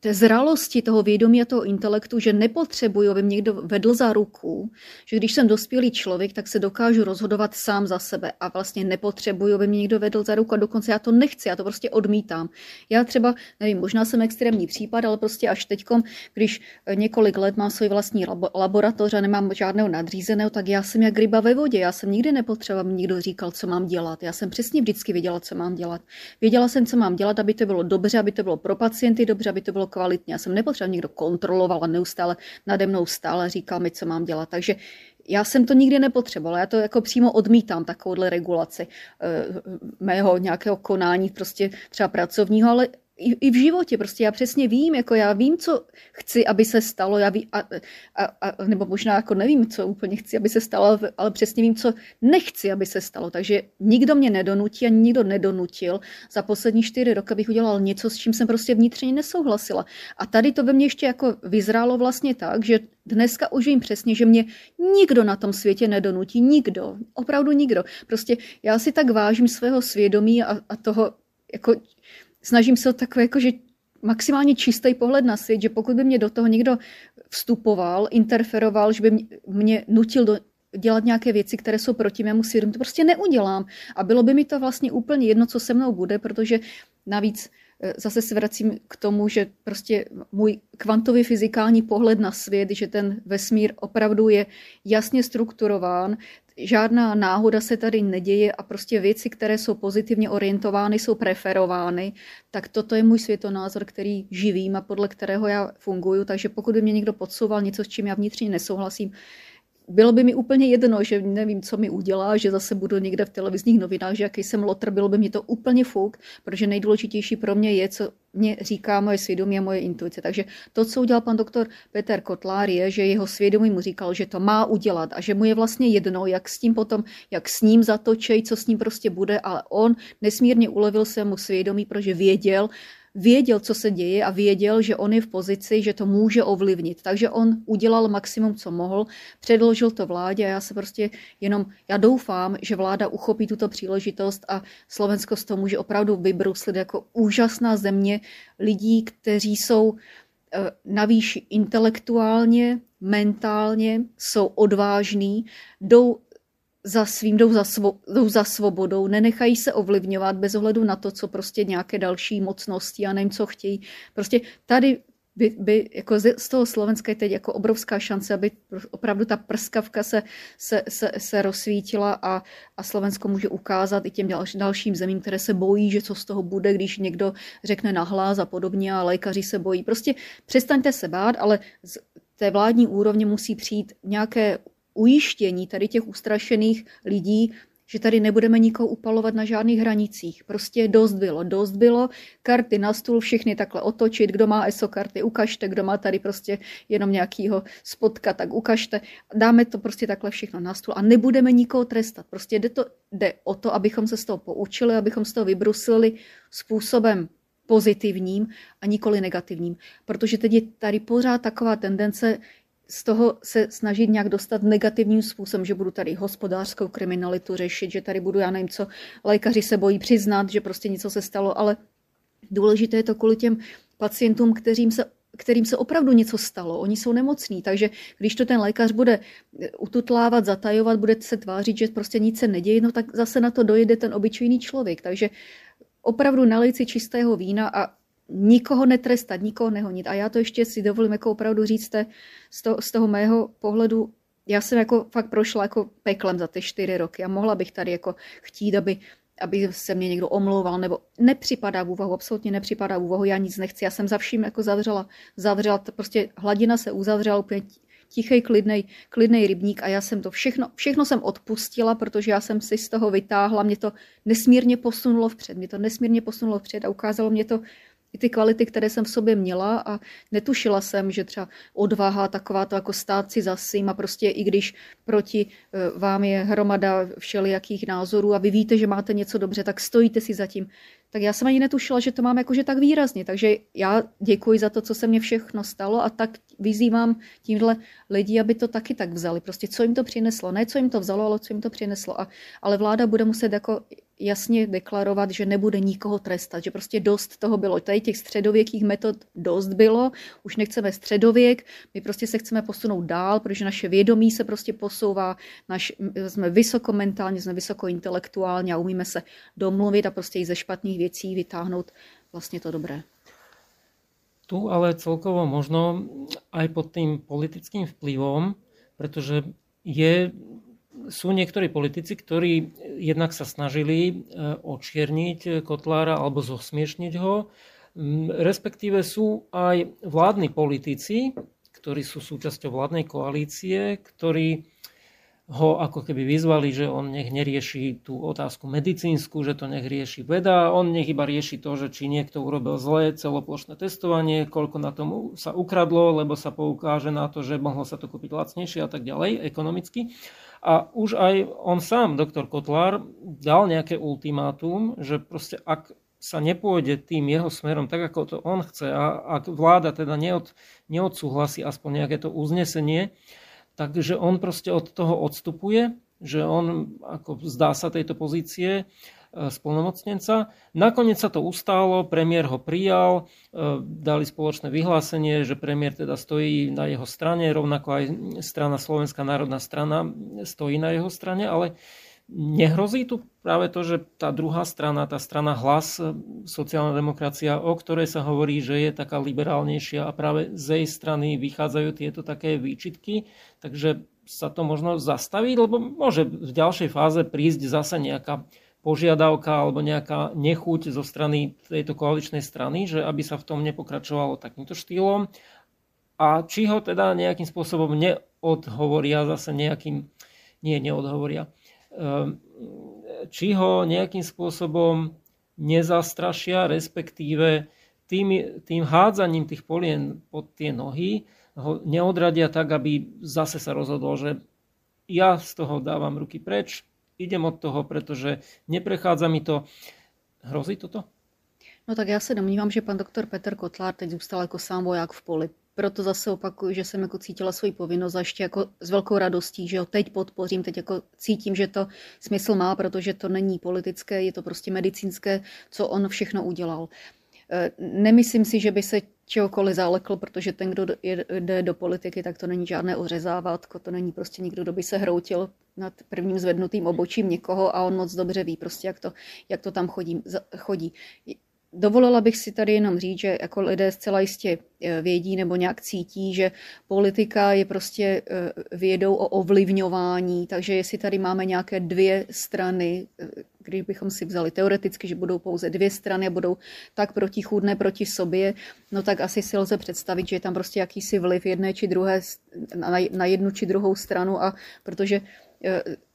té zralosti toho vědomí a toho intelektu, že nepotřebuji, aby mě někdo vedl za ruku, že když jsem dospělý člověk, tak se dokážu rozhodovat sám za sebe a vlastně nepotřebuji, aby mě někdo vedl za ruku a dokonce já to nechci, já to prostě odmítám. Já třeba, nevím, možná jsem extrémní případ, ale prostě až teďkom, když několik let mám svůj vlastní laboratoř a nemám žádného nadřízeného, tak já jsem jak ryba ve vodě. Já jsem nikdy nepotřeboval, aby někdo říkal, co mám dělat. Já jsem přesně vždycky věděla, co mám dělat. Věděla jsem, co mám dělat, aby to bylo dobře, aby to bylo pro pacienty dobře, aby to bylo kvalitně. Já jsem nepotřeboval, někdo kontroloval a neustále nade mnou stále říkal mi, co mám dělat. Takže já jsem to nikdy nepotřebovala, já to jako přímo odmítám, takovouhle regulaci eh, mého nějakého konání, prostě třeba pracovního, ale i, i v životě, prostě já přesně vím, jako já vím, co chci, aby se stalo, já ví, a, a, a, nebo možná jako nevím, co úplně chci, aby se stalo, ale přesně vím, co nechci, aby se stalo. Takže nikdo mě nedonutí, ani nikdo nedonutil. Za poslední čtyři roky bych udělal něco, s čím jsem prostě vnitřně nesouhlasila. A tady to ve mně ještě jako vyzrálo vlastně tak, že dneska už vím přesně, že mě nikdo na tom světě nedonutí, nikdo, opravdu nikdo. Prostě já si tak vážím svého svědomí a, a toho, jako snažím se o takové jako, že maximálně čistý pohled na svět, že pokud by mě do toho někdo vstupoval, interferoval, že by mě nutil do, dělat nějaké věci, které jsou proti mému svědomí, to prostě neudělám. A bylo by mi to vlastně úplně jedno, co se mnou bude, protože navíc zase se vracím k tomu, že prostě můj kvantový fyzikální pohled na svět, že ten vesmír opravdu je jasně strukturován, žádná náhoda se tady neděje a prostě věci, které jsou pozitivně orientovány, jsou preferovány, tak toto je můj světonázor, který živím a podle kterého já funguji. Takže pokud by mě někdo podsouval něco, s čím já vnitřně nesouhlasím, bylo by mi úplně jedno, že nevím, co mi udělá, že zase budu někde v televizních novinách, že jaký jsem lotr, bylo by mi to úplně fuk, protože nejdůležitější pro mě je, co mě říká moje svědomí a moje intuice. Takže to, co udělal pan doktor Peter Kotlár, je, že jeho svědomí mu říkal, že to má udělat a že mu je vlastně jedno, jak s tím potom, jak s ním zatočej, co s ním prostě bude, ale on nesmírně ulevil svému svědomí, protože věděl, věděl, co se děje a věděl, že on je v pozici, že to může ovlivnit. Takže on udělal maximum, co mohl, předložil to vládě a já se prostě jenom, já doufám, že vláda uchopí tuto příležitost a Slovensko z toho může opravdu vybruslit jako úžasná země lidí, kteří jsou eh, navíc intelektuálně, mentálně, jsou odvážní, jdou za svým, jdou za, svo, jdou za svobodou, nenechají se ovlivňovat bez ohledu na to, co prostě nějaké další mocnosti a nevím, co chtějí. Prostě tady by, by jako z toho Slovenska je teď jako obrovská šance, aby opravdu ta prskavka se, se, se, se rozsvítila a, a Slovensko může ukázat i těm dal, dalším zemím, které se bojí, že co z toho bude, když někdo řekne nahlas a podobně a lékaři se bojí. Prostě přestaňte se bát, ale z té vládní úrovně musí přijít nějaké ujištění tady těch ustrašených lidí, že tady nebudeme nikoho upalovat na žádných hranicích. Prostě dost bylo, dost bylo. Karty na stůl, všechny takhle otočit. Kdo má ESO karty, ukažte. Kdo má tady prostě jenom nějakýho spotka, tak ukažte. Dáme to prostě takhle všechno na stůl a nebudeme nikoho trestat. Prostě jde, to, jde o to, abychom se z toho poučili, abychom z toho vybruslili způsobem pozitivním a nikoli negativním. Protože teď je tady pořád taková tendence z toho se snažit nějak dostat negativním způsobem, že budu tady hospodářskou kriminalitu řešit, že tady budu, já nevím co, lékaři se bojí přiznat, že prostě něco se stalo, ale důležité je to kvůli těm pacientům, kterým se kterým se opravdu něco stalo. Oni jsou nemocní, takže když to ten lékař bude ututlávat, zatajovat, bude se tvářit, že prostě nic se neděje, no tak zase na to dojede ten obyčejný člověk. Takže opravdu nalejci si čistého vína a nikoho netrestat, nikoho nehonit. A já to ještě si dovolím jako opravdu říct z toho, z toho mého pohledu, já jsem jako fakt prošla jako peklem za ty čtyři roky a mohla bych tady jako chtít, aby, aby se mě někdo omlouval, nebo nepřipadá v úvahu, absolutně nepřipadá v úvahu, já nic nechci, já jsem za vším jako zavřela, zavřela, prostě hladina se uzavřela úplně tichý, klidnej, klidnej rybník a já jsem to všechno, všechno jsem odpustila, protože já jsem si z toho vytáhla, mě to nesmírně posunulo vpřed, mě to nesmírně posunulo vpřed a ukázalo mě to, i ty kvality, které jsem v sobě měla a netušila jsem, že třeba odvaha taková to jako stát si za svým a prostě i když proti eh, vám je hromada všelijakých názorů a vy víte, že máte něco dobře, tak stojíte si za tím. Tak já jsem ani netušila, že to mám jakože tak výrazně. Takže já děkuji za to, co se mně všechno stalo a tak vyzývám tímhle lidi, aby to taky tak vzali. Prostě co jim to přineslo. Ne co jim to vzalo, ale co jim to přineslo. A, ale vláda bude muset jako jasně deklarovat, že nebude nikoho trestat, že prostě dost toho bylo. Tady těch středověkých metod dost bylo, už nechceme středověk, my prostě se chceme posunout dál, protože naše vědomí se prostě posouvá, naš, jsme vysokomentálně, jsme vysokointelektuálně a umíme se domluvit a prostě i ze špatných věcí vytáhnout vlastně to dobré. Tu ale celkovo možno aj pod tým politickým vplyvom, pretože je sú niektorí politici, ktorí jednak sa snažili e, očierniť Kotlára alebo zosmiešniť ho, respektíve sú aj vládni politici, ktorí sú súčasťou vládnej koalície, ktorí ho ako keby vyzvali, že on nech nerieši tú otázku medicínsku, že to nech rieši veda, on nech iba rieši to, že či niekto urobil zlé celoplošné testovanie, koľko na tom sa ukradlo, lebo sa poukáže na to, že mohlo sa to kúpiť lacnejšie a tak ďalej ekonomicky. A už aj on sám, doktor Kotlár, dal nejaké ultimátum, že proste ak sa nepôjde tým jeho smerom tak, ako to on chce a ak vláda teda neod, neodsúhlasí aspoň nejaké to uznesenie, takže on proste od toho odstupuje, že on ako zdá sa tejto pozície splnomocnenca. Nakoniec sa to ustálo, premiér ho prijal, e, dali spoločné vyhlásenie, že premiér teda stojí na jeho strane, rovnako aj strana Slovenská národná strana stojí na jeho strane, ale nehrozí tu práve to, že tá druhá strana, tá strana hlas, e, sociálna demokracia, o ktorej sa hovorí, že je taká liberálnejšia a práve z jej strany vychádzajú tieto také výčitky, takže sa to možno zastaviť, lebo môže v ďalšej fáze prísť zase nejaká požiadavka alebo nejaká nechuť zo strany tejto koaličnej strany, že aby sa v tom nepokračovalo takýmto štýlom? A či ho teda nejakým spôsobom neodhovoria zase nejakým, nie neodhovoria, ehm, či ho nejakým spôsobom nezastrašia, respektíve tým, tým hádzaním tých polien pod tie nohy ho neodradia tak, aby zase sa rozhodol, že ja z toho dávam ruky preč, idem od toho, pretože neprechádza mi to. Hrozí toto? No tak já se domnívám, že pan doktor Petr Kotlár teď zůstal jako sám voják v poli. Proto zase opakuju, že jsem jako cítila svoji povinnost a ještě jako s velkou radostí, že ho teď podpořím, teď jako cítím, že to smysl má, protože to není politické, je to prostě medicínské, co on všechno udělal. E, nemyslím si, že by se čehokoliv zalekl, protože ten, kdo jde do politiky, tak to není žádné ořezávátko, to není prostě nikdo, kdo by se hroutil nad prvním zvednutým obočím někoho a on moc dobře ví prostě, jak to, jak to tam chodí. chodí. Dovolila bych si tady jenom říct, že jako lidé zcela jistě eh, vědí nebo nějak cítí, že politika je prostě eh, vědou o ovlivňování, takže jestli tady máme nějaké dvě strany, eh, když bychom si vzali teoreticky, že budou pouze dvě strany a budou tak protichůdné proti sobě, no tak asi si lze představit, že je tam prostě jakýsi vliv jedné či druhé, na jednu či druhou stranu. A protože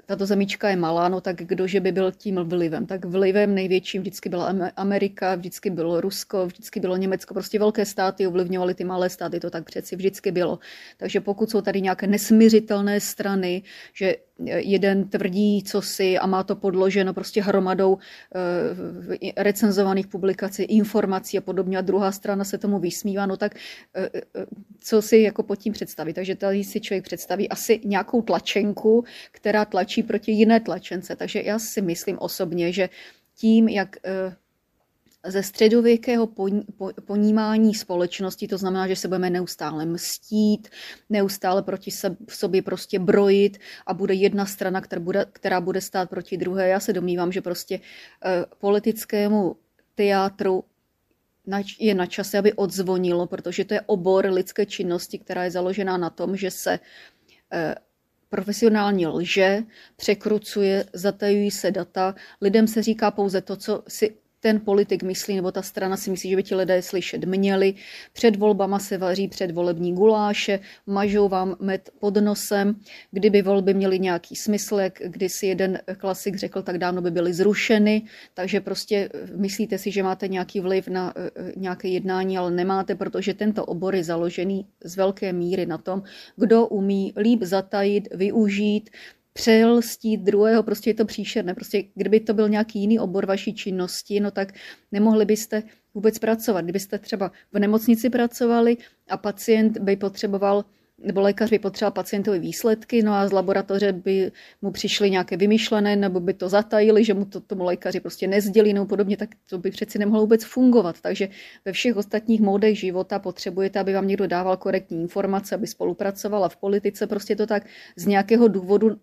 tato zemička je malá, no tak kdože by byl tím vlivem? Tak vlivem největším vždycky byla Amerika, vždycky bylo Rusko, vždycky bylo Německo, prostě velké státy ovlivňovaly ty malé státy, to tak přeci vždycky bylo. Takže pokud jsou tady nějaké nesmiřitelné strany, že jeden tvrdí co si a má to podloženo prostě hromadou eh, recenzovaných publikací, informací a podobně a druhá strana se tomu vysmívá, no tak eh, eh, co si jako pod tím představit. Takže tady si člověk představí asi nějakou tlačenku, která tlačí proti jiné tlačence. Takže já si myslím osobně, že tím, jak ze středověkého ponímání společnosti, to znamená, že se budeme neustále mstít, neustále proti sobě prostě brojit a bude jedna strana, která bude, která bude stát proti druhé. Já se domnívám, že prostě eh, politickému teátru je na čase, aby odzvonilo, protože to je obor lidské činnosti, která je založená na tom, že se eh, profesionální lže, překrucuje, zatajují se data, lidem se říká pouze to, co si ten politik myslí, nebo ta strana si myslí, že by ti lidé slyšet měli. Před volbama se vaří předvolební guláše, mažou vám med pod nosem. Kdyby volby měly nějaký smysl, jak si jeden klasik řekl, tak dávno by byly zrušeny. Takže prostě myslíte si, že máte nějaký vliv na eh, nějaké jednání, ale nemáte, protože tento obor je založený z velké míry na tom, kdo umí líp zatajit, využít, přelstít druhého, prostě je to příšerné. Prostě kdyby to byl nějaký jiný obor vaší činnosti, no tak nemohli byste vůbec pracovat. Kdybyste třeba v nemocnici pracovali a pacient by potřeboval nebo lékař by potřeboval pacientovi výsledky, no a z laboratoře by mu přišly nějaké vymyšlené, nebo by to zatajili, že mu to tomu lékaři prostě nezdělí, nebo podobně, tak to by přeci nemohlo vůbec fungovat. Takže ve všech ostatních módech života potřebujete, aby vám někdo dával korektní informace, aby spolupracovala v politice, prostě to tak z nějakého důvodu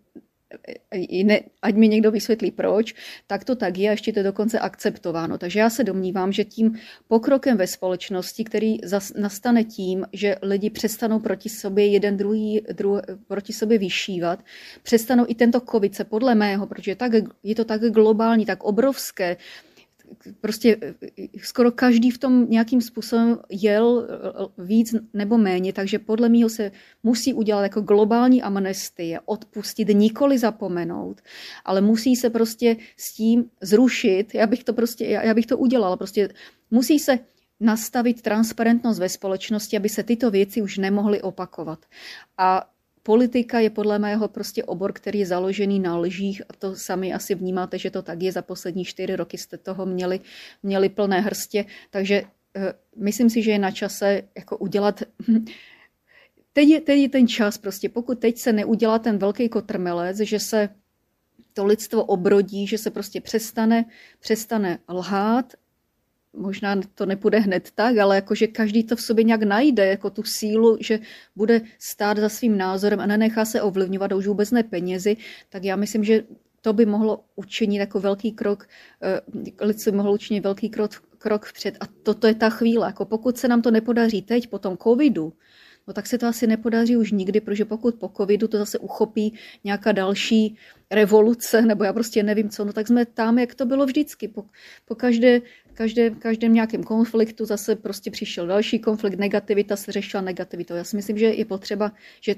ne, ať mi někdo vysvětlí proč, tak to tak je a ještě to je dokonce akceptováno. Takže já se domnívám, že tím pokrokem ve společnosti, který zas, nastane tím, že lidi přestanou proti sobě jeden druhý, dru, proti sobě vyšívat, přestanou i tento covid se podle mého, protože tak, je to tak globální, tak obrovské, prostě skoro každý v tom nějakým způsobem jel víc nebo méně, takže podle mého se musí udělat jako globální amnestie, odpustit, nikoli zapomenout, ale musí se prostě s tím zrušit, já bych to prostě, já, já bych to udělala, prostě musí se nastavit transparentnost ve společnosti, aby se tyto věci už nemohly opakovat. A Politika je podle mého prostě obor, který je založený na lžích a to sami asi vnímáte, že to tak je. Za poslední čtyři roky jste toho měli, měli plné hrstě, takže uh, myslím si, že je na čase jako udělat teď je, teď je ten čas prostě, pokud teď se neudělá ten velký kotrmelec, že se to lidstvo obrodí, že se prostě přestane, přestane lhát možná to nepůjde hned tak, ale jakože každý to v sobě nějak najde, jako tu sílu, že bude stát za svým názorem a nenechá se ovlivňovat už vůbec ne penězi, tak já myslím, že to by mohlo učinit jako velký krok, eh, lidstvo by mohlo učinit velký krok, krok vpřed. A toto je ta chvíle. Jako pokud se nám to nepodaří teď, po tom covidu, no tak se to asi nepodaří už nikdy, protože pokud po covidu to zase uchopí nějaká další revoluce, nebo já prostě nevím co, no tak jsme tam, jak to bylo vždycky. Po, po každé každé, každém nějakém konfliktu zase prostě přišel další konflikt, negativita se řešila negativitou. Já si myslím, že je potřeba, že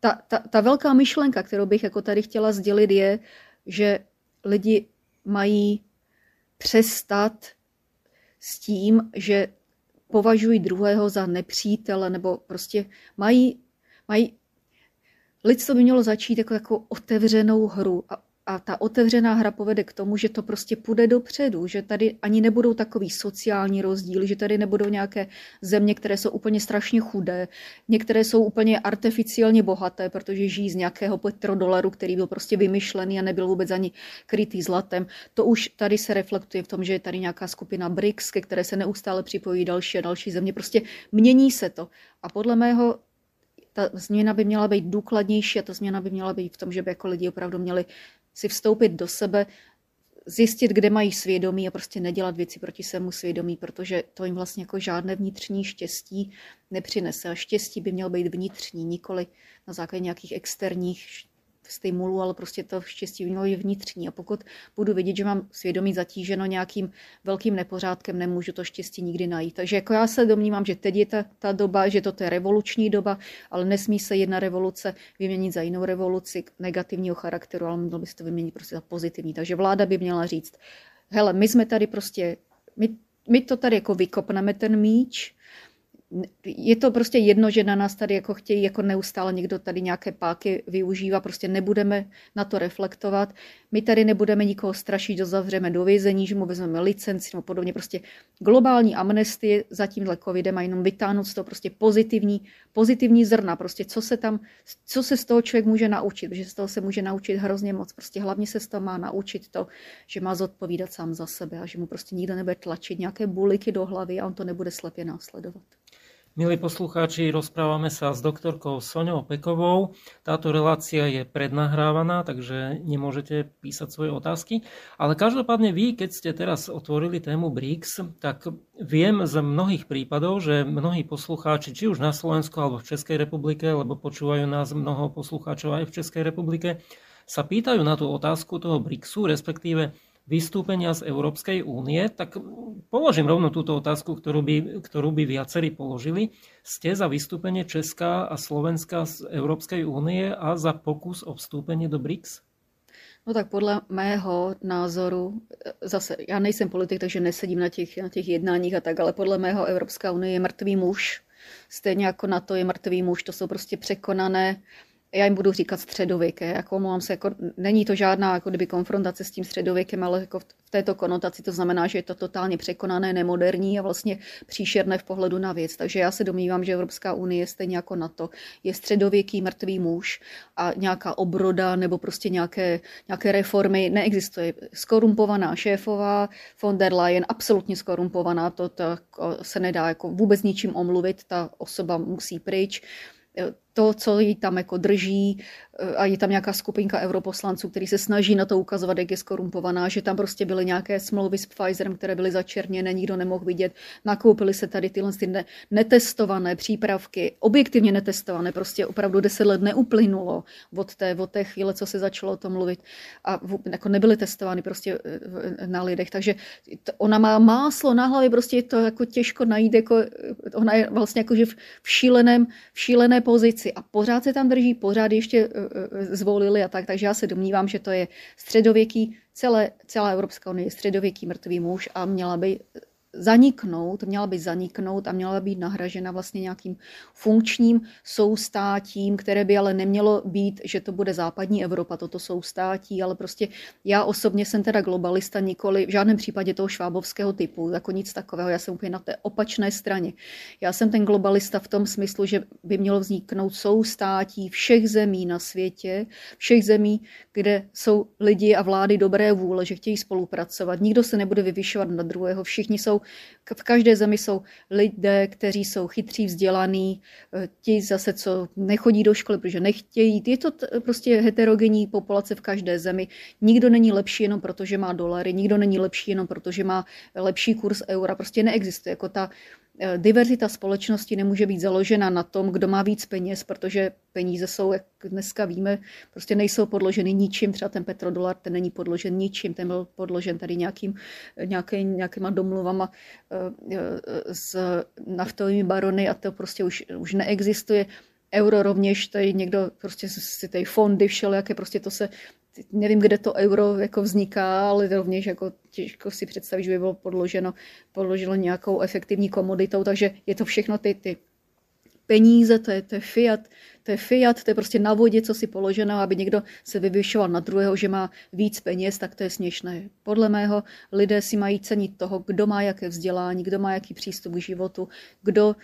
ta, ta, ta velká myšlenka, kterou bych jako tady chtěla sdělit, je, že lidi mají přestat s tím, že považují druhého za nepřítele, nebo prostě mají, mají lidstvo by mělo začít jako, jako otevřenou hru a a ta otevřená hra povede k tomu, že to prostě půjde dopředu, že tady ani nebudou takový sociální rozdíly, že tady nebudou nějaké země, které jsou úplně strašně chudé, některé jsou úplně artificiálně bohaté, protože žijí z nějakého petrodolaru, který byl prostě vymyšlený a nebyl vůbec ani krytý zlatem. To už tady se reflektuje v tom, že je tady nějaká skupina BRICS, ke které se neustále připojí další a další země. Prostě mění se to. A podle mého ta změna by měla být důkladnější a ta změna by měla být v tom, že by jako lidi opravdu měli si vstoupit do sebe, zjistit, kde mají svědomí a prostě nedělat věci proti svému svědomí, protože to jim vlastně jako žádné vnitřní štěstí nepřinese. A štěstí by mělo být vnitřní, nikoli na základě nějakých externích stimulu, ale prostě to štěstí mělo je vnitřní. A pokud budu vidět, že mám svědomí zatíženo nějakým velkým nepořádkem, nemůžu to štěstí nikdy najít. Takže jako já se domnívám, že teď je ta, ta doba, že toto je revoluční doba, ale nesmí se jedna revoluce vyměnit za jinou revoluci negativního charakteru, ale mělo by se to vyměnit prostě za pozitivní. Takže vláda by měla říct, hele, my jsme tady prostě, my, my to tady jako vykopneme ten míč, je to prostě jedno, že na nás tady jako chtějí jako neustále někdo tady nějaké páky využívá, prostě nebudeme na to reflektovat. My tady nebudeme nikoho strašit, že zavřeme do vězení, že mu vezmeme licenci nebo podobně. Prostě globální amnestie za tímhle covidem a jenom vytáhnout z toho prostě pozitivní, pozitivní zrna, prostě co se tam, co se z toho člověk může naučit, protože z toho se může naučit hrozně moc. Prostě hlavně se z toho má naučit to, že má zodpovídat sám za sebe a že mu prostě nikdo nebude tlačit nějaké buliky do hlavy a on to nebude slepě následovat. Milí poslucháči, rozprávame sa s doktorkou Soňou Pekovou. Táto relácia je prednahrávaná, takže nemôžete písať svoje otázky. Ale každopádne vy, keď ste teraz otvorili tému BRICS, tak viem z mnohých prípadov, že mnohí poslucháči, či už na Slovensku alebo v Českej republike, lebo počúvajú nás mnoho poslucháčov aj v Českej republike, sa pýtajú na tú otázku toho BRICSu, respektíve vystúpenia z Európskej únie, tak položím rovno túto otázku, ktorú by, ktorú by viacerí položili. Ste za vystúpenie Česká a Slovenska z Európskej únie a za pokus o vstúpenie do BRICS? No tak podle mého názoru, zase já nejsem politik, takže nesedím na těch, na těch jednáních a tak, ale podle mého Evropská unie je mrtvý muž. Stejně jako na to je mrtvý muž, to jsou prostě překonané já jim budu říkat středověké, jako omlouvám se, jako není to žádná jako kdyby konfrontace s tím středověkem, ale jako v této konotaci to znamená, že je to totálně překonané, nemoderní a vlastně příšerné v pohledu na věc. Takže já se domnívám, že Evropská unie stejně jako NATO je středověký mrtvý muž a nějaká obroda nebo prostě nějaké, nějaké reformy neexistuje. Skorumpovaná šéfová, von der Leyen absolutně skorumpovaná, to, to se nedá jako vůbec ničím omluvit, ta osoba musí pryč to, co ji tam jako drží, a je tam nějaká skupinka europoslanců, který se snaží na to ukazovat, jak je skorumpovaná, že tam prostě byly nějaké smlouvy s Pfizerem, které byly začerněné, nikdo nemohl vidět. Nakoupili se tady tyhle ty netestované přípravky, objektivně netestované, prostě opravdu deset let neuplynulo od té, od té chvíle, co se začalo o tom mluvit a jako nebyly testovány prostě e, na lidech. Takže ona má máslo na hlavě, prostě je to jako těžko najít, jako, ona je vlastně jako, že v šíleném, v šílené pozici a pořád se tam drží, pořád ještě e, zvolili a tak. Takže já se domnívám, že to je středověký, celé, celá Evropská unie je středověký mrtvý muž a měla by zaniknout, měla by zaniknout a měla být nahražena vlastně nějakým funkčním soustátím, které by ale nemělo být, že to bude západní Evropa, toto soustátí, ale prostě já osobně jsem teda globalista nikoli v žádném případě toho švábovského typu, jako nic takového, já jsem úplně na té opačné straně. Já jsem ten globalista v tom smyslu, že by mělo vzniknout soustátí všech zemí na světě, všech zemí, kde jsou lidi a vlády dobré vůle, že chtějí spolupracovat. Nikdo se nebude vyvyšovat na druhého, všichni jsou, v každé zemi jsou lidé, kteří jsou chytří, vzdělaní, eh, ti zase, co nechodí do školy, protože nechtějí. Je to prostě heterogenní populace v každé zemi. Nikdo není lepší jenom proto, že má dolary, nikdo není lepší jenom proto, že má lepší kurz eura. Prostě neexistuje. Jako ta diverzita společnosti nemůže být založena na tom, kdo má víc peněz, protože peníze jsou, jak dneska víme, prostě nejsou podloženy ničím. Třeba ten petrodolar, ten není podložen ničím, ten byl podložen tady nějakým, nějaký, nějakýma domluvama eh, s naftovými barony a to prostě už, už neexistuje. Euro rovněž, tady někdo prostě si tady fondy všelijaké, prostě to se nevím, kde to euro jako vzniká, ale rovněž jako těžko si představit, že by bylo podloženo, podloženo nějakou efektivní komoditou, takže je to všechno ty, ty peníze, to je, to je fiat, to je fiat, to je prostě na vodě, co si položeno, aby někdo se vyvyšoval na druhého, že má víc peněz, tak to je směšné. Podle mého lidé si mají cenit toho, kdo má jaké vzdělání, kdo má jaký přístup k životu, kdo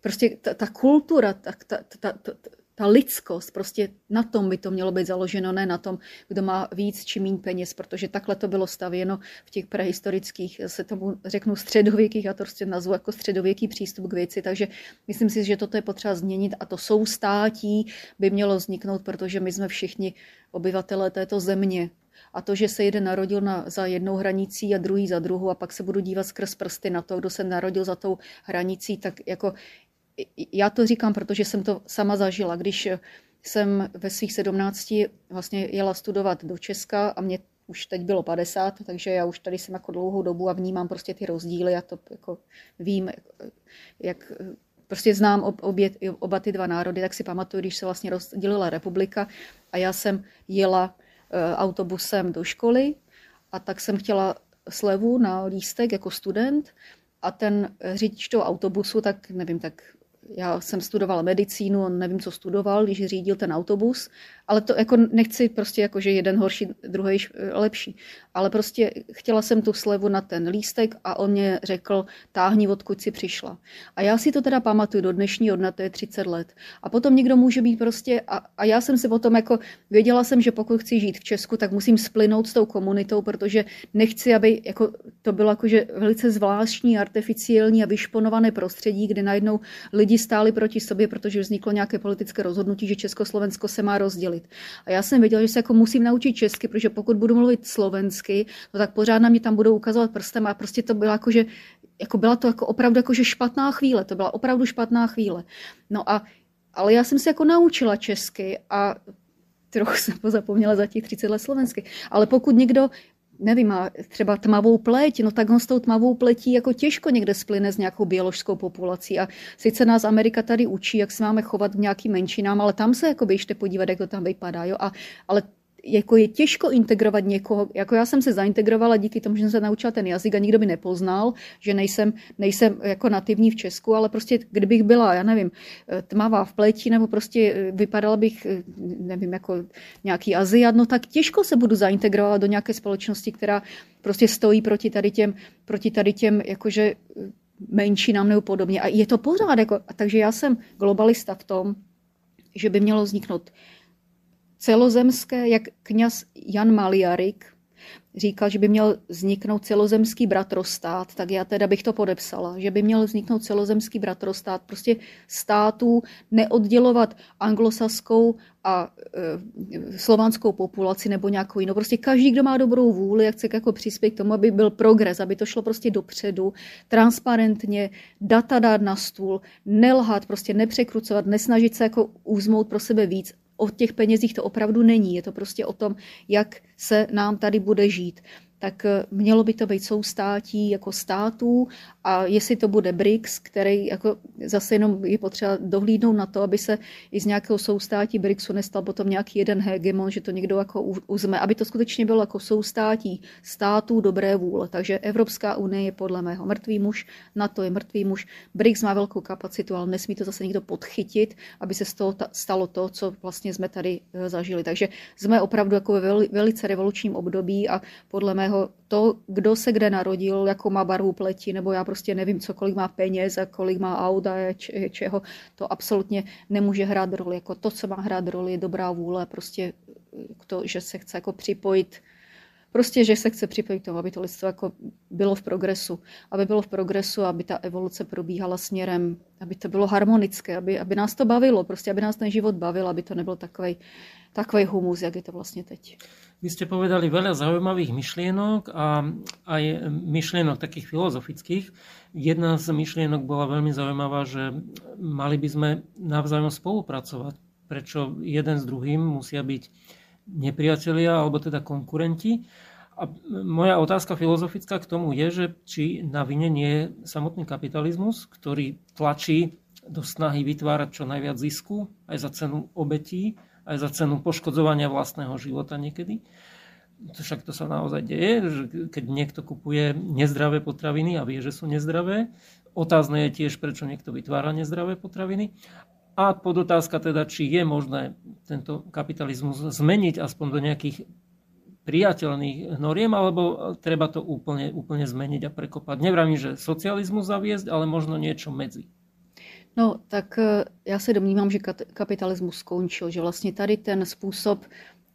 prostě ta, ta kultura, ta, ta, ta, ta, ta lidskost, prostě na tom by to mělo být založeno, ne na tom, kdo má víc či méně peněz, protože takhle to bylo stavěno v těch prehistorických, se tomu řeknu středověkých, a to prostě nazvu jako středověký přístup k věci, takže myslím si, že toto je potřeba změnit a to soustátí by mělo vzniknout, protože my jsme všichni obyvatelé této země, a to, že se jeden narodil na, za jednou hranicí a druhý za druhou a pak se budu dívat skrz prsty na to, kdo se narodil za tou hranicí, tak jako já to říkám, protože jsem to sama zažila. Když jsem ve svých sedmnácti vlastně jela studovat do Česka a mě už teď bylo 50, takže já už tady jsem jako dlouhou dobu a vnímám prostě ty rozdíly a to jako vím, jak prostě znám obě, oba ty dva národy, tak si pamatuju, když se vlastně rozdělila republika a já jsem jela autobusem do školy a tak jsem chtěla slevu na lístek jako student a ten řidič toho autobusu, tak nevím, tak já jsem studovala medicínu, on nevím, co studoval, když řídil ten autobus, ale to jako nechci prostě jako, že jeden horší, druhý lepší. Ale prostě chtěla jsem tu slevu na ten lístek a on mě řekl, táhni, odkud si přišla. A já si to teda pamatuju do dnešního dne, to je 30 let. A potom někdo může být prostě, a, a já jsem si potom jako, věděla jsem, že pokud chci žít v Česku, tak musím splynout s tou komunitou, protože nechci, aby jako, to bylo jakože velice zvláštní, artificiální a vyšponované prostředí, kde najednou lidi stáli proti sobě, protože vzniklo nějaké politické rozhodnutí, že Československo se má rozdělit. A já jsem věděla, že se jako musím naučit česky, protože pokud budu mluvit slovensky, no tak pořád na mě tam budou ukazovat prstem a prostě to bylo jako, že jako byla to jako opravdu jako, že špatná chvíle, to byla opravdu špatná chvíle. No a, ale já jsem se jako naučila česky a trochu jsem pozapomněla za těch 30 let slovensky. Ale pokud někdo nevím, má třeba tmavou pleť, no tak on s tou tmavou pletí jako těžko někde splyne s nějakou bioložskou populací. A sice nás Amerika tady učí, jak se máme chovat v nějakým menšinám, ale tam se jako běžte podívat, jak to tam vypadá. Jo? A, ale jako je těžko integrovat někoho, jako já jsem se zaintegrovala díky tomu, že jsem se naučila ten jazyk a nikdo by nepoznal, že nejsem, nejsem jako nativní v Česku, ale prostě kdybych byla, já nevím, tmavá v pleti nebo prostě vypadala bych, nevím, jako nějaký Aziat, no tak těžko se budu zaintegrovat do nějaké společnosti, která prostě stojí proti tady těm, proti tady těm jakože menšinám nebo podobně. A je to pořád, jako, takže já jsem globalista v tom, že by mělo vzniknout celozemské, jak kněz Jan Maliarik říkal, že by měl vzniknout celozemský bratrostát, tak já teda bych to podepsala, že by měl vzniknout celozemský bratrostát, prostě států neoddělovat anglosaskou a e, slovanskou populaci nebo nějakou jinou. Prostě každý, kdo má dobrou vůli, jak chce jako přispět k tomu, aby byl progres, aby to šlo prostě dopředu, transparentně, data dát na stůl, nelhat, prostě nepřekrucovat, nesnažit se jako uzmout pro sebe víc, o těch penězích to opravdu není. Je to prostě o tom, jak se nám tady bude žít tak eh, mělo by to být soustátí jako států a jestli to bude BRICS, který jako zase jenom je potřeba dohlídnout na to, aby se i z nějakého soustátí BRICSu nestal potom nějaký jeden hegemon, že to někdo jako uzme, aby to skutečně bylo jako soustátí států dobré vůle. Takže Evropská unie je podle mého mrtvý muž, NATO je mrtvý muž, BRICS má velkou kapacitu, ale nesmí to zase někdo podchytit, aby se z toho stalo to, co vlastně jsme tady eh, zažili. Takže jsme opravdu jako ve velice revolučním období a podle mého mého to, kdo se kde narodil, jako má barvu pleti, nebo já prostě nevím, co kolik má peněz a kolik má auta, če, čeho, to absolutně nemůže hrát roli. Jako to, co má hrát roli, je dobrá vůle, prostě to, že se chce jako připojit Prostě, že se chce připojit k tomu, aby to lidstvo jako bylo v progresu. Aby bylo v progresu, aby ta evoluce probíhala směrem, aby to bylo harmonické, aby, aby nás to bavilo, prostě aby nás ten život bavil, aby to nebyl takový takový humus, jak je to vlastně teď. Vy ste povedali veľa zaujímavých myšlienok a aj myšlienok takých filozofických. Jedna z myšlienok bola veľmi zaujímavá, že mali by sme navzájom spolupracovať. Prečo jeden s druhým musia byť nepriatelia alebo teda konkurenti. A moja otázka filozofická k tomu je, že či na vine nie je samotný kapitalizmus, ktorý tlačí do snahy vytvárať čo najviac zisku aj za cenu obetí aj za cenu poškodzovania vlastného života niekedy. Však to sa naozaj deje, že keď niekto kupuje nezdravé potraviny a vie, že sú nezdravé, otázne je tiež, prečo niekto vytvára nezdravé potraviny. A podotázka teda, či je možné tento kapitalizmus zmeniť aspoň do nejakých priateľných noriem, alebo treba to úplne, úplne zmeniť a prekopať. Nevravím, že socializmus zaviesť, ale možno niečo medzi. No, tak eh, já se domnívám, že kapitalismus skončil, že vlastně tady ten způsob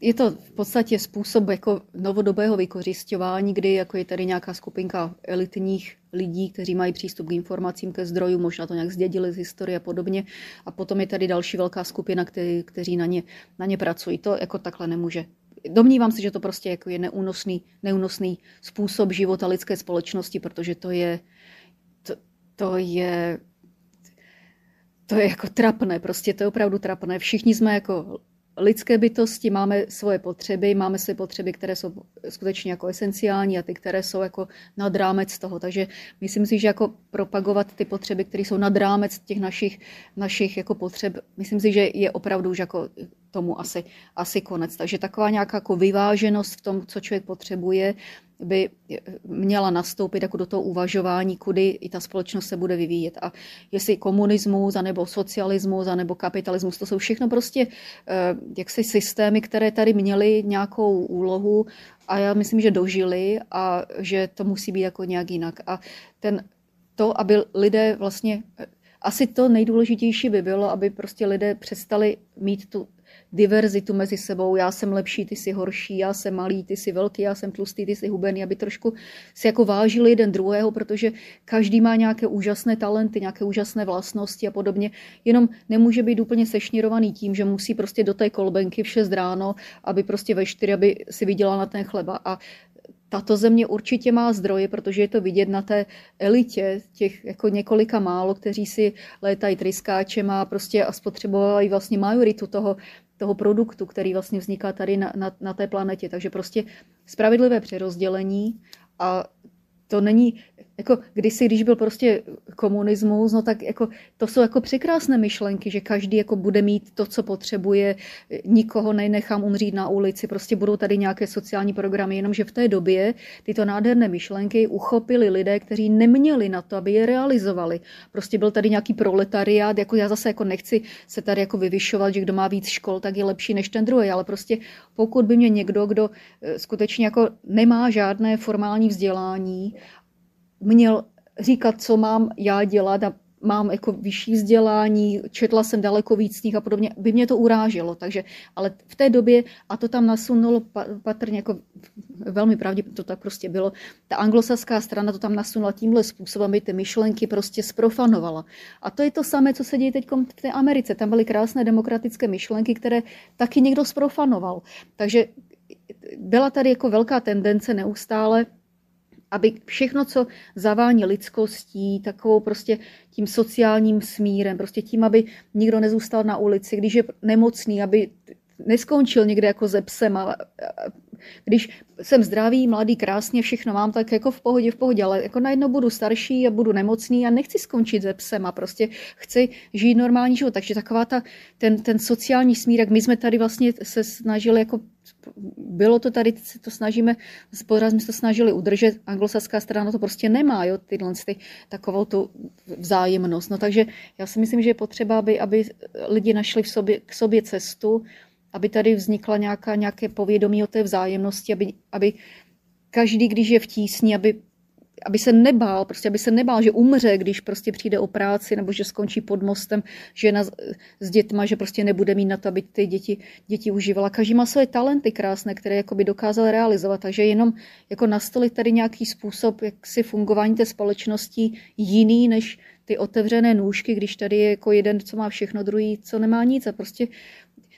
je to v podstatě způsob jako novodobého vykořišťování, kdy jako je tady nějaká skupinka elitních lidí, kteří mají přístup k informacím, ke zdrojům, možná to nějak zdědili z historie a podobně. A potom je tady další velká skupina, který, kteří na ně, na ně pracují. To jako takhle nemůže. Domnívám se, že to prostě jako je neúnosný, neúnosný způsob života lidské společnosti, protože to je, to, to je to je jako trapné, prostě to je opravdu trapné. Všichni jsme jako lidské bytosti, máme svoje potřeby, máme své potřeby, které jsou skutečně jako esenciální a ty, které jsou jako nad rámec toho. Takže myslím si, že jako propagovat ty potřeby, které jsou nad rámec těch našich, našich jako potřeb, myslím si, že je opravdu už jako tomu asi, asi konec. Takže taková nějaká jako vyváženost v tom, co člověk potřebuje, by měla nastoupit jako do toho uvažování, kudy i ta společnost se bude vyvíjet. A jestli komunismus, anebo socialismus, anebo kapitalismus, to jsou všechno prostě eh, jaksi systémy, které tady měly nějakou úlohu a já myslím, že dožili a že to musí být jako nějak jinak. A ten, to, aby lidé vlastně eh, asi to nejdůležitější by bylo, aby prostě lidé přestali mít tu diverzitu mezi sebou, já jsem lepší, ty jsi horší, já jsem malý, ty jsi velký, já jsem tlustý, ty jsi hubený, aby trošku si jako vážili jeden druhého, protože každý má nějaké úžasné talenty, nějaké úžasné vlastnosti a podobně, jenom nemůže být úplně sešněrovaný tím, že musí prostě do té kolbenky v 6 ráno, aby prostě ve 4, aby si vydělal na ten chleba. A tato země určitě má zdroje, protože je to vidět na té elitě těch jako několika málo, kteří si létají tryskáčem a prostě a spotřebovají vlastně majoritu toho, toho produktu, který vlastně vzniká tady na, na, na té planetě. Takže prostě spravedlivé přerozdělení a to není, jako kdysi, když byl prostě komunismus, no tak jako to jsou jako překrásné myšlenky, že každý jako bude mít to, co potřebuje, nikoho nenechám umřít na ulici, prostě budou tady nějaké sociální programy, jenomže v té době tyto nádherné myšlenky uchopili lidé, kteří neměli na to, aby je realizovali. Prostě byl tady nějaký proletariát, jako já zase jako nechci se tady jako vyvyšovat, že kdo má víc škol, tak je lepší než ten druhý, ale prostě pokud by mě někdo, kdo eh, skutečně jako nemá žádné formální vzdělání měl říkat, co mám já dělat a mám jako vyšší vzdělání, četla jsem daleko víc z nich a podobně, by mě to uráželo. Takže, ale v té době, a to tam nasunulo patrně jako velmi pravděpodobně to tak prostě bylo, ta anglosaská strana to tam nasunula tímhle způsobem, aby ty myšlenky prostě sprofanovala. A to je to samé, co se děje teď v té Americe. Tam byly krásné demokratické myšlenky, které taky někdo sprofanoval. Takže byla tady jako velká tendence neustále aby všechno, co zavání lidskostí, takovou prostě tím sociálním smírem, prostě tím, aby nikdo nezůstal na ulici, když je nemocný, aby neskončil někde jako ze psem a, když jsem zdravý, mladý, krásně, všechno mám, tak jako v pohodě, v pohodě, ale jako najednou budu starší a budu nemocný a nechci skončit ze psem a prostě chci žít normální život. Takže taková ta, ten, ten sociální smír, jak my jsme tady vlastně se snažili jako bylo to tady, se to snažíme, pořád jsme se to snažili udržet, anglosaská strana to prostě nemá, jo, tyhle ty, takovou tu vzájemnost. No takže já si myslím, že je potřeba, aby, aby lidi našli v sobě, k sobě cestu, aby tady vznikla nějaká, nějaké povědomí o té vzájemnosti, aby, aby každý, když je v tísni, aby, aby se nebál, prostě aby se nebál, že umře, když prostě přijde o práci, nebo že skončí pod mostem žena s dětma, že prostě nebude mít na to, aby ty děti, děti užívala. Každý má své talenty krásné, které jako by dokázal realizovat, takže jenom jako nastolit tady nějaký způsob, jak si fungování té společnosti jiný, než ty otevřené nůžky, když tady je jako jeden, co má všechno, druhý, co nemá nic a prostě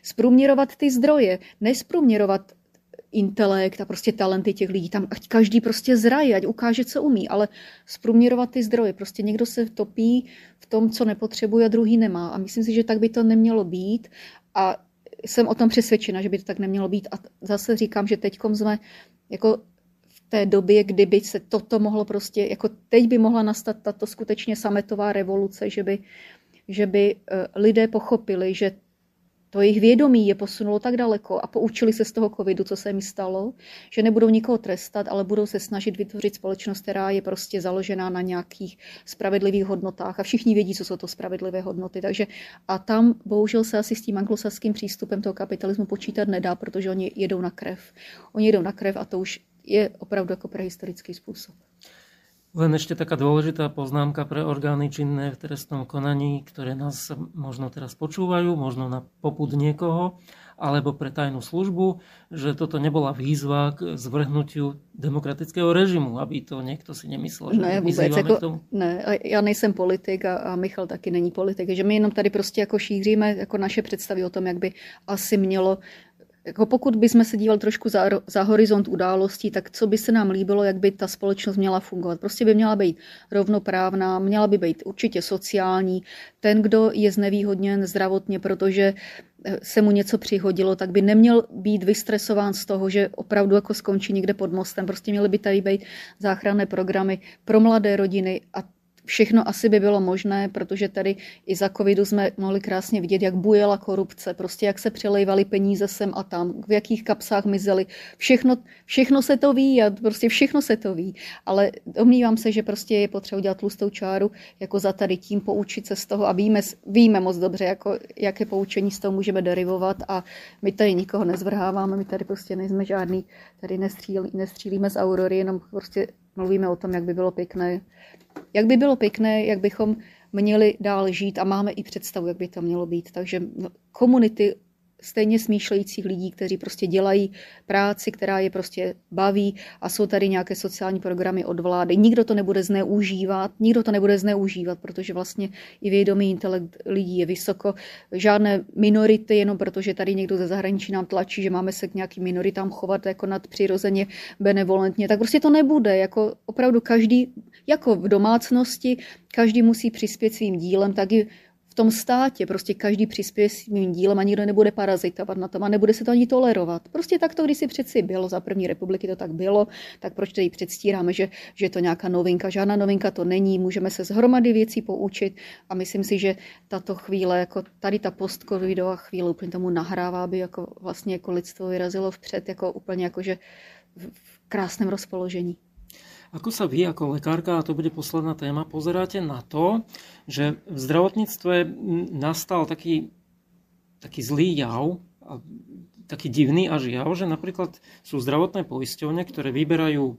Zprůměrovat ty zdroje, nesprůměrovat intelekt a prostě talenty těch lidí. Tam ať každý prostě zraje, ať ukáže, co umí, ale zprůměrovat ty zdroje. Prostě někdo se topí v tom, co nepotřebuje a druhý nemá. A myslím si, že tak by to nemělo být. A jsem o tom přesvědčena, že by to tak nemělo být. A zase říkám, že teď jsme jako v té době, kdyby se toto mohlo prostě, jako teď by mohla nastat tato skutečně sametová revoluce, že by, že by eh, lidé pochopili, že to jejich vědomí je posunulo tak daleko a poučili se z toho covidu, co se mi stalo, že nebudou nikoho trestat, ale budou se snažit vytvořit společnost, která je prostě založená na nějakých spravedlivých hodnotách a všichni vědí, co jsou to spravedlivé hodnoty. Takže a tam bohužel se asi s tím anglosaským přístupem toho kapitalismu počítat nedá, protože oni jedou na krev. Oni jedou na krev a to už je opravdu jako prehistorický způsob. Len ešte taká dôležitá poznámka pre orgány činné v trestnom konaní, ktoré nás možno teraz počúvajú, možno na popud niekoho, alebo pre tajnú službu, že toto nebola výzva k zvrhnutiu demokratického režimu, aby to niekto si nemyslel, že ne, vůbec, jako, k tomu. Ne, já nejsem politik a, a Michal taky není politik, že my jenom tady prostě jako šíříme jako naše představy o tom, jak by asi mělo jako pokud bychom se dívali trošku za, za horizont událostí, tak co by se nám líbilo, jak by ta společnost měla fungovat. Prostě by měla být rovnoprávná, měla by být určitě sociální. Ten, kdo je znevýhodněn zdravotně, protože eh, se mu něco přihodilo, tak by neměl být vystresován z toho, že opravdu jako skončí někde pod mostem. Prostě měly by tady být záchranné programy pro mladé rodiny a Všechno asi by bylo možné, protože tady i za covidu jsme mohli krásně vidět, jak bujela korupce, prostě jak se přelejvaly peníze sem a tam, v jakých kapsách mizely. Všechno, všechno se to ví a prostě všechno se to ví. Ale domnívám se, že prostě je potřeba udělat tlustou čáru jako za tady tím, poučit se z toho a víme, víme moc dobře, jako, jaké poučení z toho můžeme derivovat a my tady nikoho nezvrháváme, my tady prostě nejsme žádný, tady nestřílí, nestřílíme z aurory, jenom prostě mluvíme o tom, jak by bylo pěkné, jak by bylo pěkné, jak bychom měli dál žít a máme i představu, jak by to mělo být. Takže komunity stejně smýšlejících lidí, kteří prostě dělají práci, která je prostě baví a jsou tady nějaké sociální programy od vlády. Nikdo to nebude zneužívat, nikdo to nebude zneužívat, protože vlastně i vědomý intelekt lidí je vysoko. Žádné minority, jenom protože tady někdo ze zahraničí nám tlačí, že máme se k nějakým minoritám chovat jako nadpřirozeně benevolentně, tak prostě to nebude. Jako opravdu každý, jako v domácnosti, každý musí přispět svým dílem, tak i v tom státě prostě každý přispěje svým dílem a nikdo nebude parazitovat na tom a nebude se to ani tolerovat. Prostě tak to si přeci bylo, za první republiky to tak bylo, tak proč tedy předstíráme, že, že je to nějaká novinka. Žádná novinka to není, můžeme se z hromady věcí poučit a myslím si, že tato chvíle, jako tady ta post-covidová chvíle úplně tomu nahrává, aby jako vlastně jako lidstvo vyrazilo vpřed, jako úplně jako, že v krásném rozpoložení. Ako sa vy ako lekárka, a to bude posledná téma, pozeráte na to, že v zdravotníctve nastal taký, taký zlý jav, taký divný až jav, že napríklad sú zdravotné poisťovne, ktoré vyberajú e,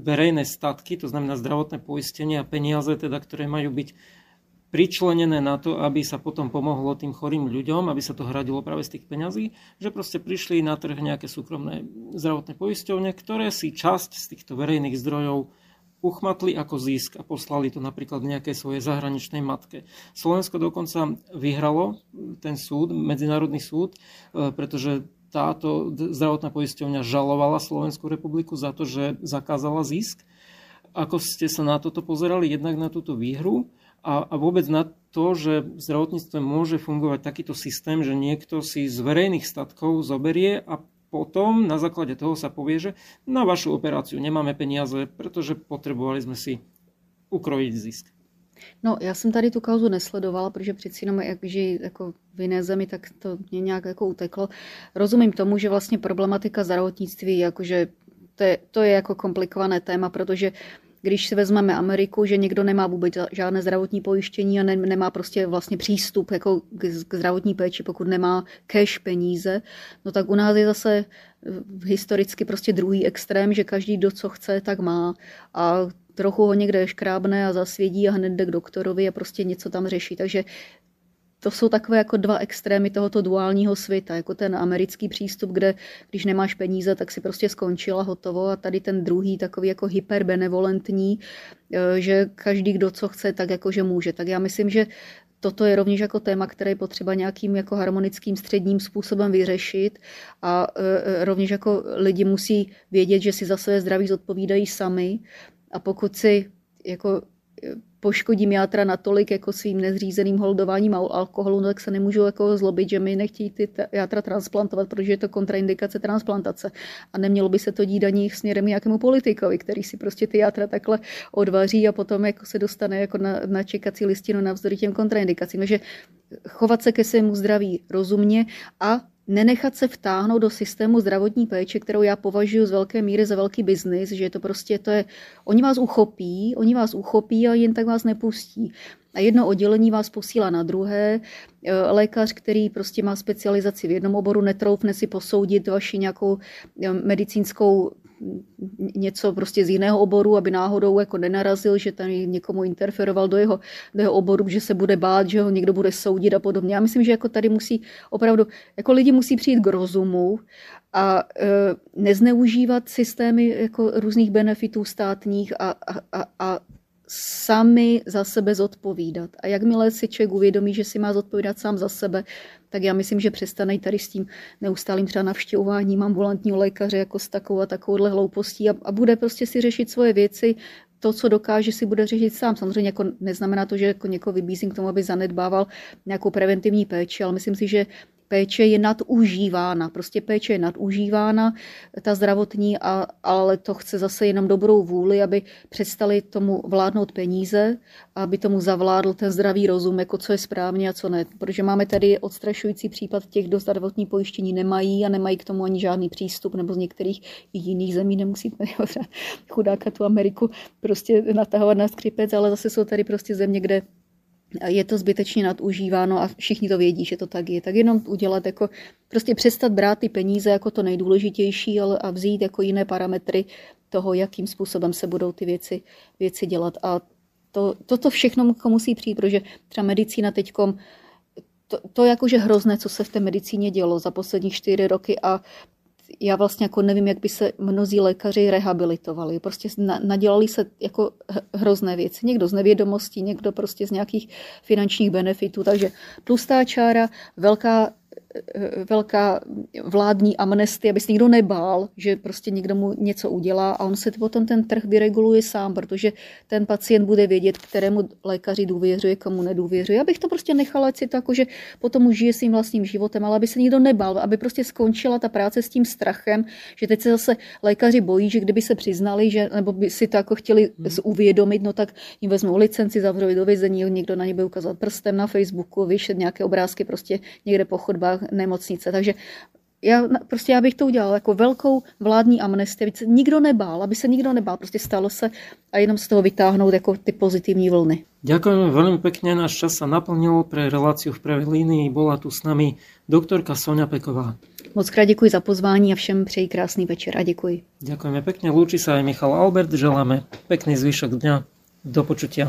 verejné statky, to znamená zdravotné poistenie a peniaze, teda, ktoré majú byť pričlenené na to, aby sa potom pomohlo tým chorým ľuďom, aby sa to hradilo práve z tých peňazí, že proste prišli na trh nejaké súkromné zdravotné poisťovne, ktoré si časť z týchto verejných zdrojov uchmatli ako zisk a poslali to napríklad nejakej svojej zahraničnej matke. Slovensko dokonca vyhralo ten súd, medzinárodný súd, e, pretože táto zdravotná poisťovňa žalovala Slovenskú republiku za to, že zakázala zisk. Ako ste sa na toto pozerali, jednak na túto výhru a, a vôbec na to, že v zdravotníctve môže fungovať takýto systém, že niekto si z verejných statkov zoberie a potom na základe toho sa povie, že na vašu operáciu nemáme peniaze, pretože potrebovali sme si ukrojiť zisk. No, já jsem tady tu kauzu nesledovala, protože přeci jenom jak žiji jako v jiné zemi, tak to mě nějak jako uteklo. Rozumím tomu, že vlastně problematika zdravotnictví, jakože to je, to je jako komplikované téma, protože když si vezmeme Ameriku, že někdo nemá vůbec žádné zdravotní pojištění a ne, nemá prostě vlastně přístup jako k, k zdravotní péči, pokud nemá cash peníze, no tak u nás je zase eh, historicky prostě druhý extrém, že každý, kdo co chce, tak má. A trochu ho někde škrábne a zasvědí a hned jde k doktorovi a prostě něco tam řeší. Takže to jsou takové jako dva extrémy tohoto duálního světa, jako ten americký přístup, kde když nemáš peníze, tak si prostě skončila hotovo a tady ten druhý takový jako hyperbenevolentní, eh, že každý, kdo co chce, tak jako že může. Tak já myslím, že toto je rovněž jako téma, které je potřeba nějakým jako harmonickým středním způsobem vyřešit a eh, rovněž jako lidi musí vědět, že si za své zdraví zodpovídají sami a pokud si jako poškodím játra natolik jako svým nezřízeným holdováním alkoholu, no tak se nemůžu jako zlobit, že mi nechtějí ty játra transplantovat, protože je to kontraindikace transplantace. A nemělo by se to dít ani směrem nějakému politikovi, který si prostě ty játra takhle odvaří a potom jako se dostane jako na, na čekací listinu navzdory těm kontraindikacím. Takže chovat se ke svému zdraví rozumně a nenechat se vtáhnout do systému zdravotní péče, kterou já považuji z velké míry za velký biznis, že to prostě, to je, oni vás uchopí, oni vás uchopí a jen tak vás nepustí. A jedno oddělení vás posílá na druhé. E, lékař, který prostě má specializaci v jednom oboru, netroufne si posoudit vaši nějakou e, medicínskou něco prostě z jiného oboru, aby náhodou jako nenarazil, že tam někomu interferoval do jeho, do jeho oboru, že se bude bát, že ho někdo bude soudit a podobně. Já myslím, že jako tady musí opravdu, jako lidi musí přijít k rozumu a e, nezneužívat systémy jako různých benefitů státních a, a, a, a sami za sebe zodpovídat. A jakmile si člověk uvědomí, že si má zodpovídat sám za sebe, tak já myslím, že přestane tady s tím neustálým třeba navštěvováním ambulantního lékaře jako s takovou a takovouhle hloupostí a, a bude prostě si řešit svoje věci, to, co dokáže, si bude řešit sám. Samozřejmě jako neznamená to, že jako někoho vybízím k tomu, aby zanedbával nějakou preventivní péči, ale myslím si, že péče je nadužívána. Prostě péče je nadužívána, ta zdravotní, a, ale to chce zase jenom dobrou vůli, aby přestali tomu vládnout peníze, aby tomu zavládl ten zdravý rozum, jako co je správně a co ne. Protože máme tady odstrašující případ těch, kdo zdravotní pojištění nemají a nemají k tomu ani žádný přístup, nebo z některých jiných zemí nemusí chudáka tu Ameriku prostě natahovat na skřipec, ale zase jsou tady prostě země, kde je to zbytečně nadužíváno a všichni to vědí, že to tak je. Tak jenom udělat jako, prostě přestat brát ty peníze jako to nejdůležitější ale a vzít jako jiné parametry toho, jakým způsobem se budou ty věci, věci dělat. A to, toto všechno musí přijít, protože třeba medicína teďkom to, to jakože hrozné, co se v té medicíně dělo za poslední čtyři roky a já vlastně jako nevím, jak by se mnozí lékaři rehabilitovali. Prostě nadělali se jako hrozné věci. Někdo z nevědomostí, někdo prostě z nějakých finančních benefitů. Takže tlustá čára, velká velká vládní amnestie, aby se nikdo nebál, že prostě někdo mu něco udělá a on se potom ten trh vyreguluje sám, protože ten pacient bude vědět, kterému lékaři důvěřuje, komu nedůvěřuje. Abych to prostě nechala, ať si to jako, že potom už žije svým vlastním životem, ale aby se nikdo nebál, aby prostě skončila ta práce s tím strachem, že teď se zase lékaři bojí, že kdyby se přiznali, že, nebo by si to jako chtěli hmm. uvědomit, no tak jim vezmou licenci, zavřou do vězení, někdo na ně bude ukazovat prstem na Facebooku, vyšet nějaké obrázky prostě někde po chodbách nemocnice. Takže já, prostě já bych to udělal jako velkou vládní amnestii, aby se nikdo nebál, aby se nikdo nebál, prostě stalo se a jenom z toho vytáhnout jako ty pozitivní vlny. Ďakujeme veľmi pekne, náš čas sa naplnil pre reláciu v prvej línii. Bola tu s nami doktorka Sonia Peková. Moc krát děkuji za pozvání a všem přeji krásný večer a děkuji. Ďakujeme pekne, lúči sa aj Michal Albert, želáme pekný zvyšok dňa. Do počutia.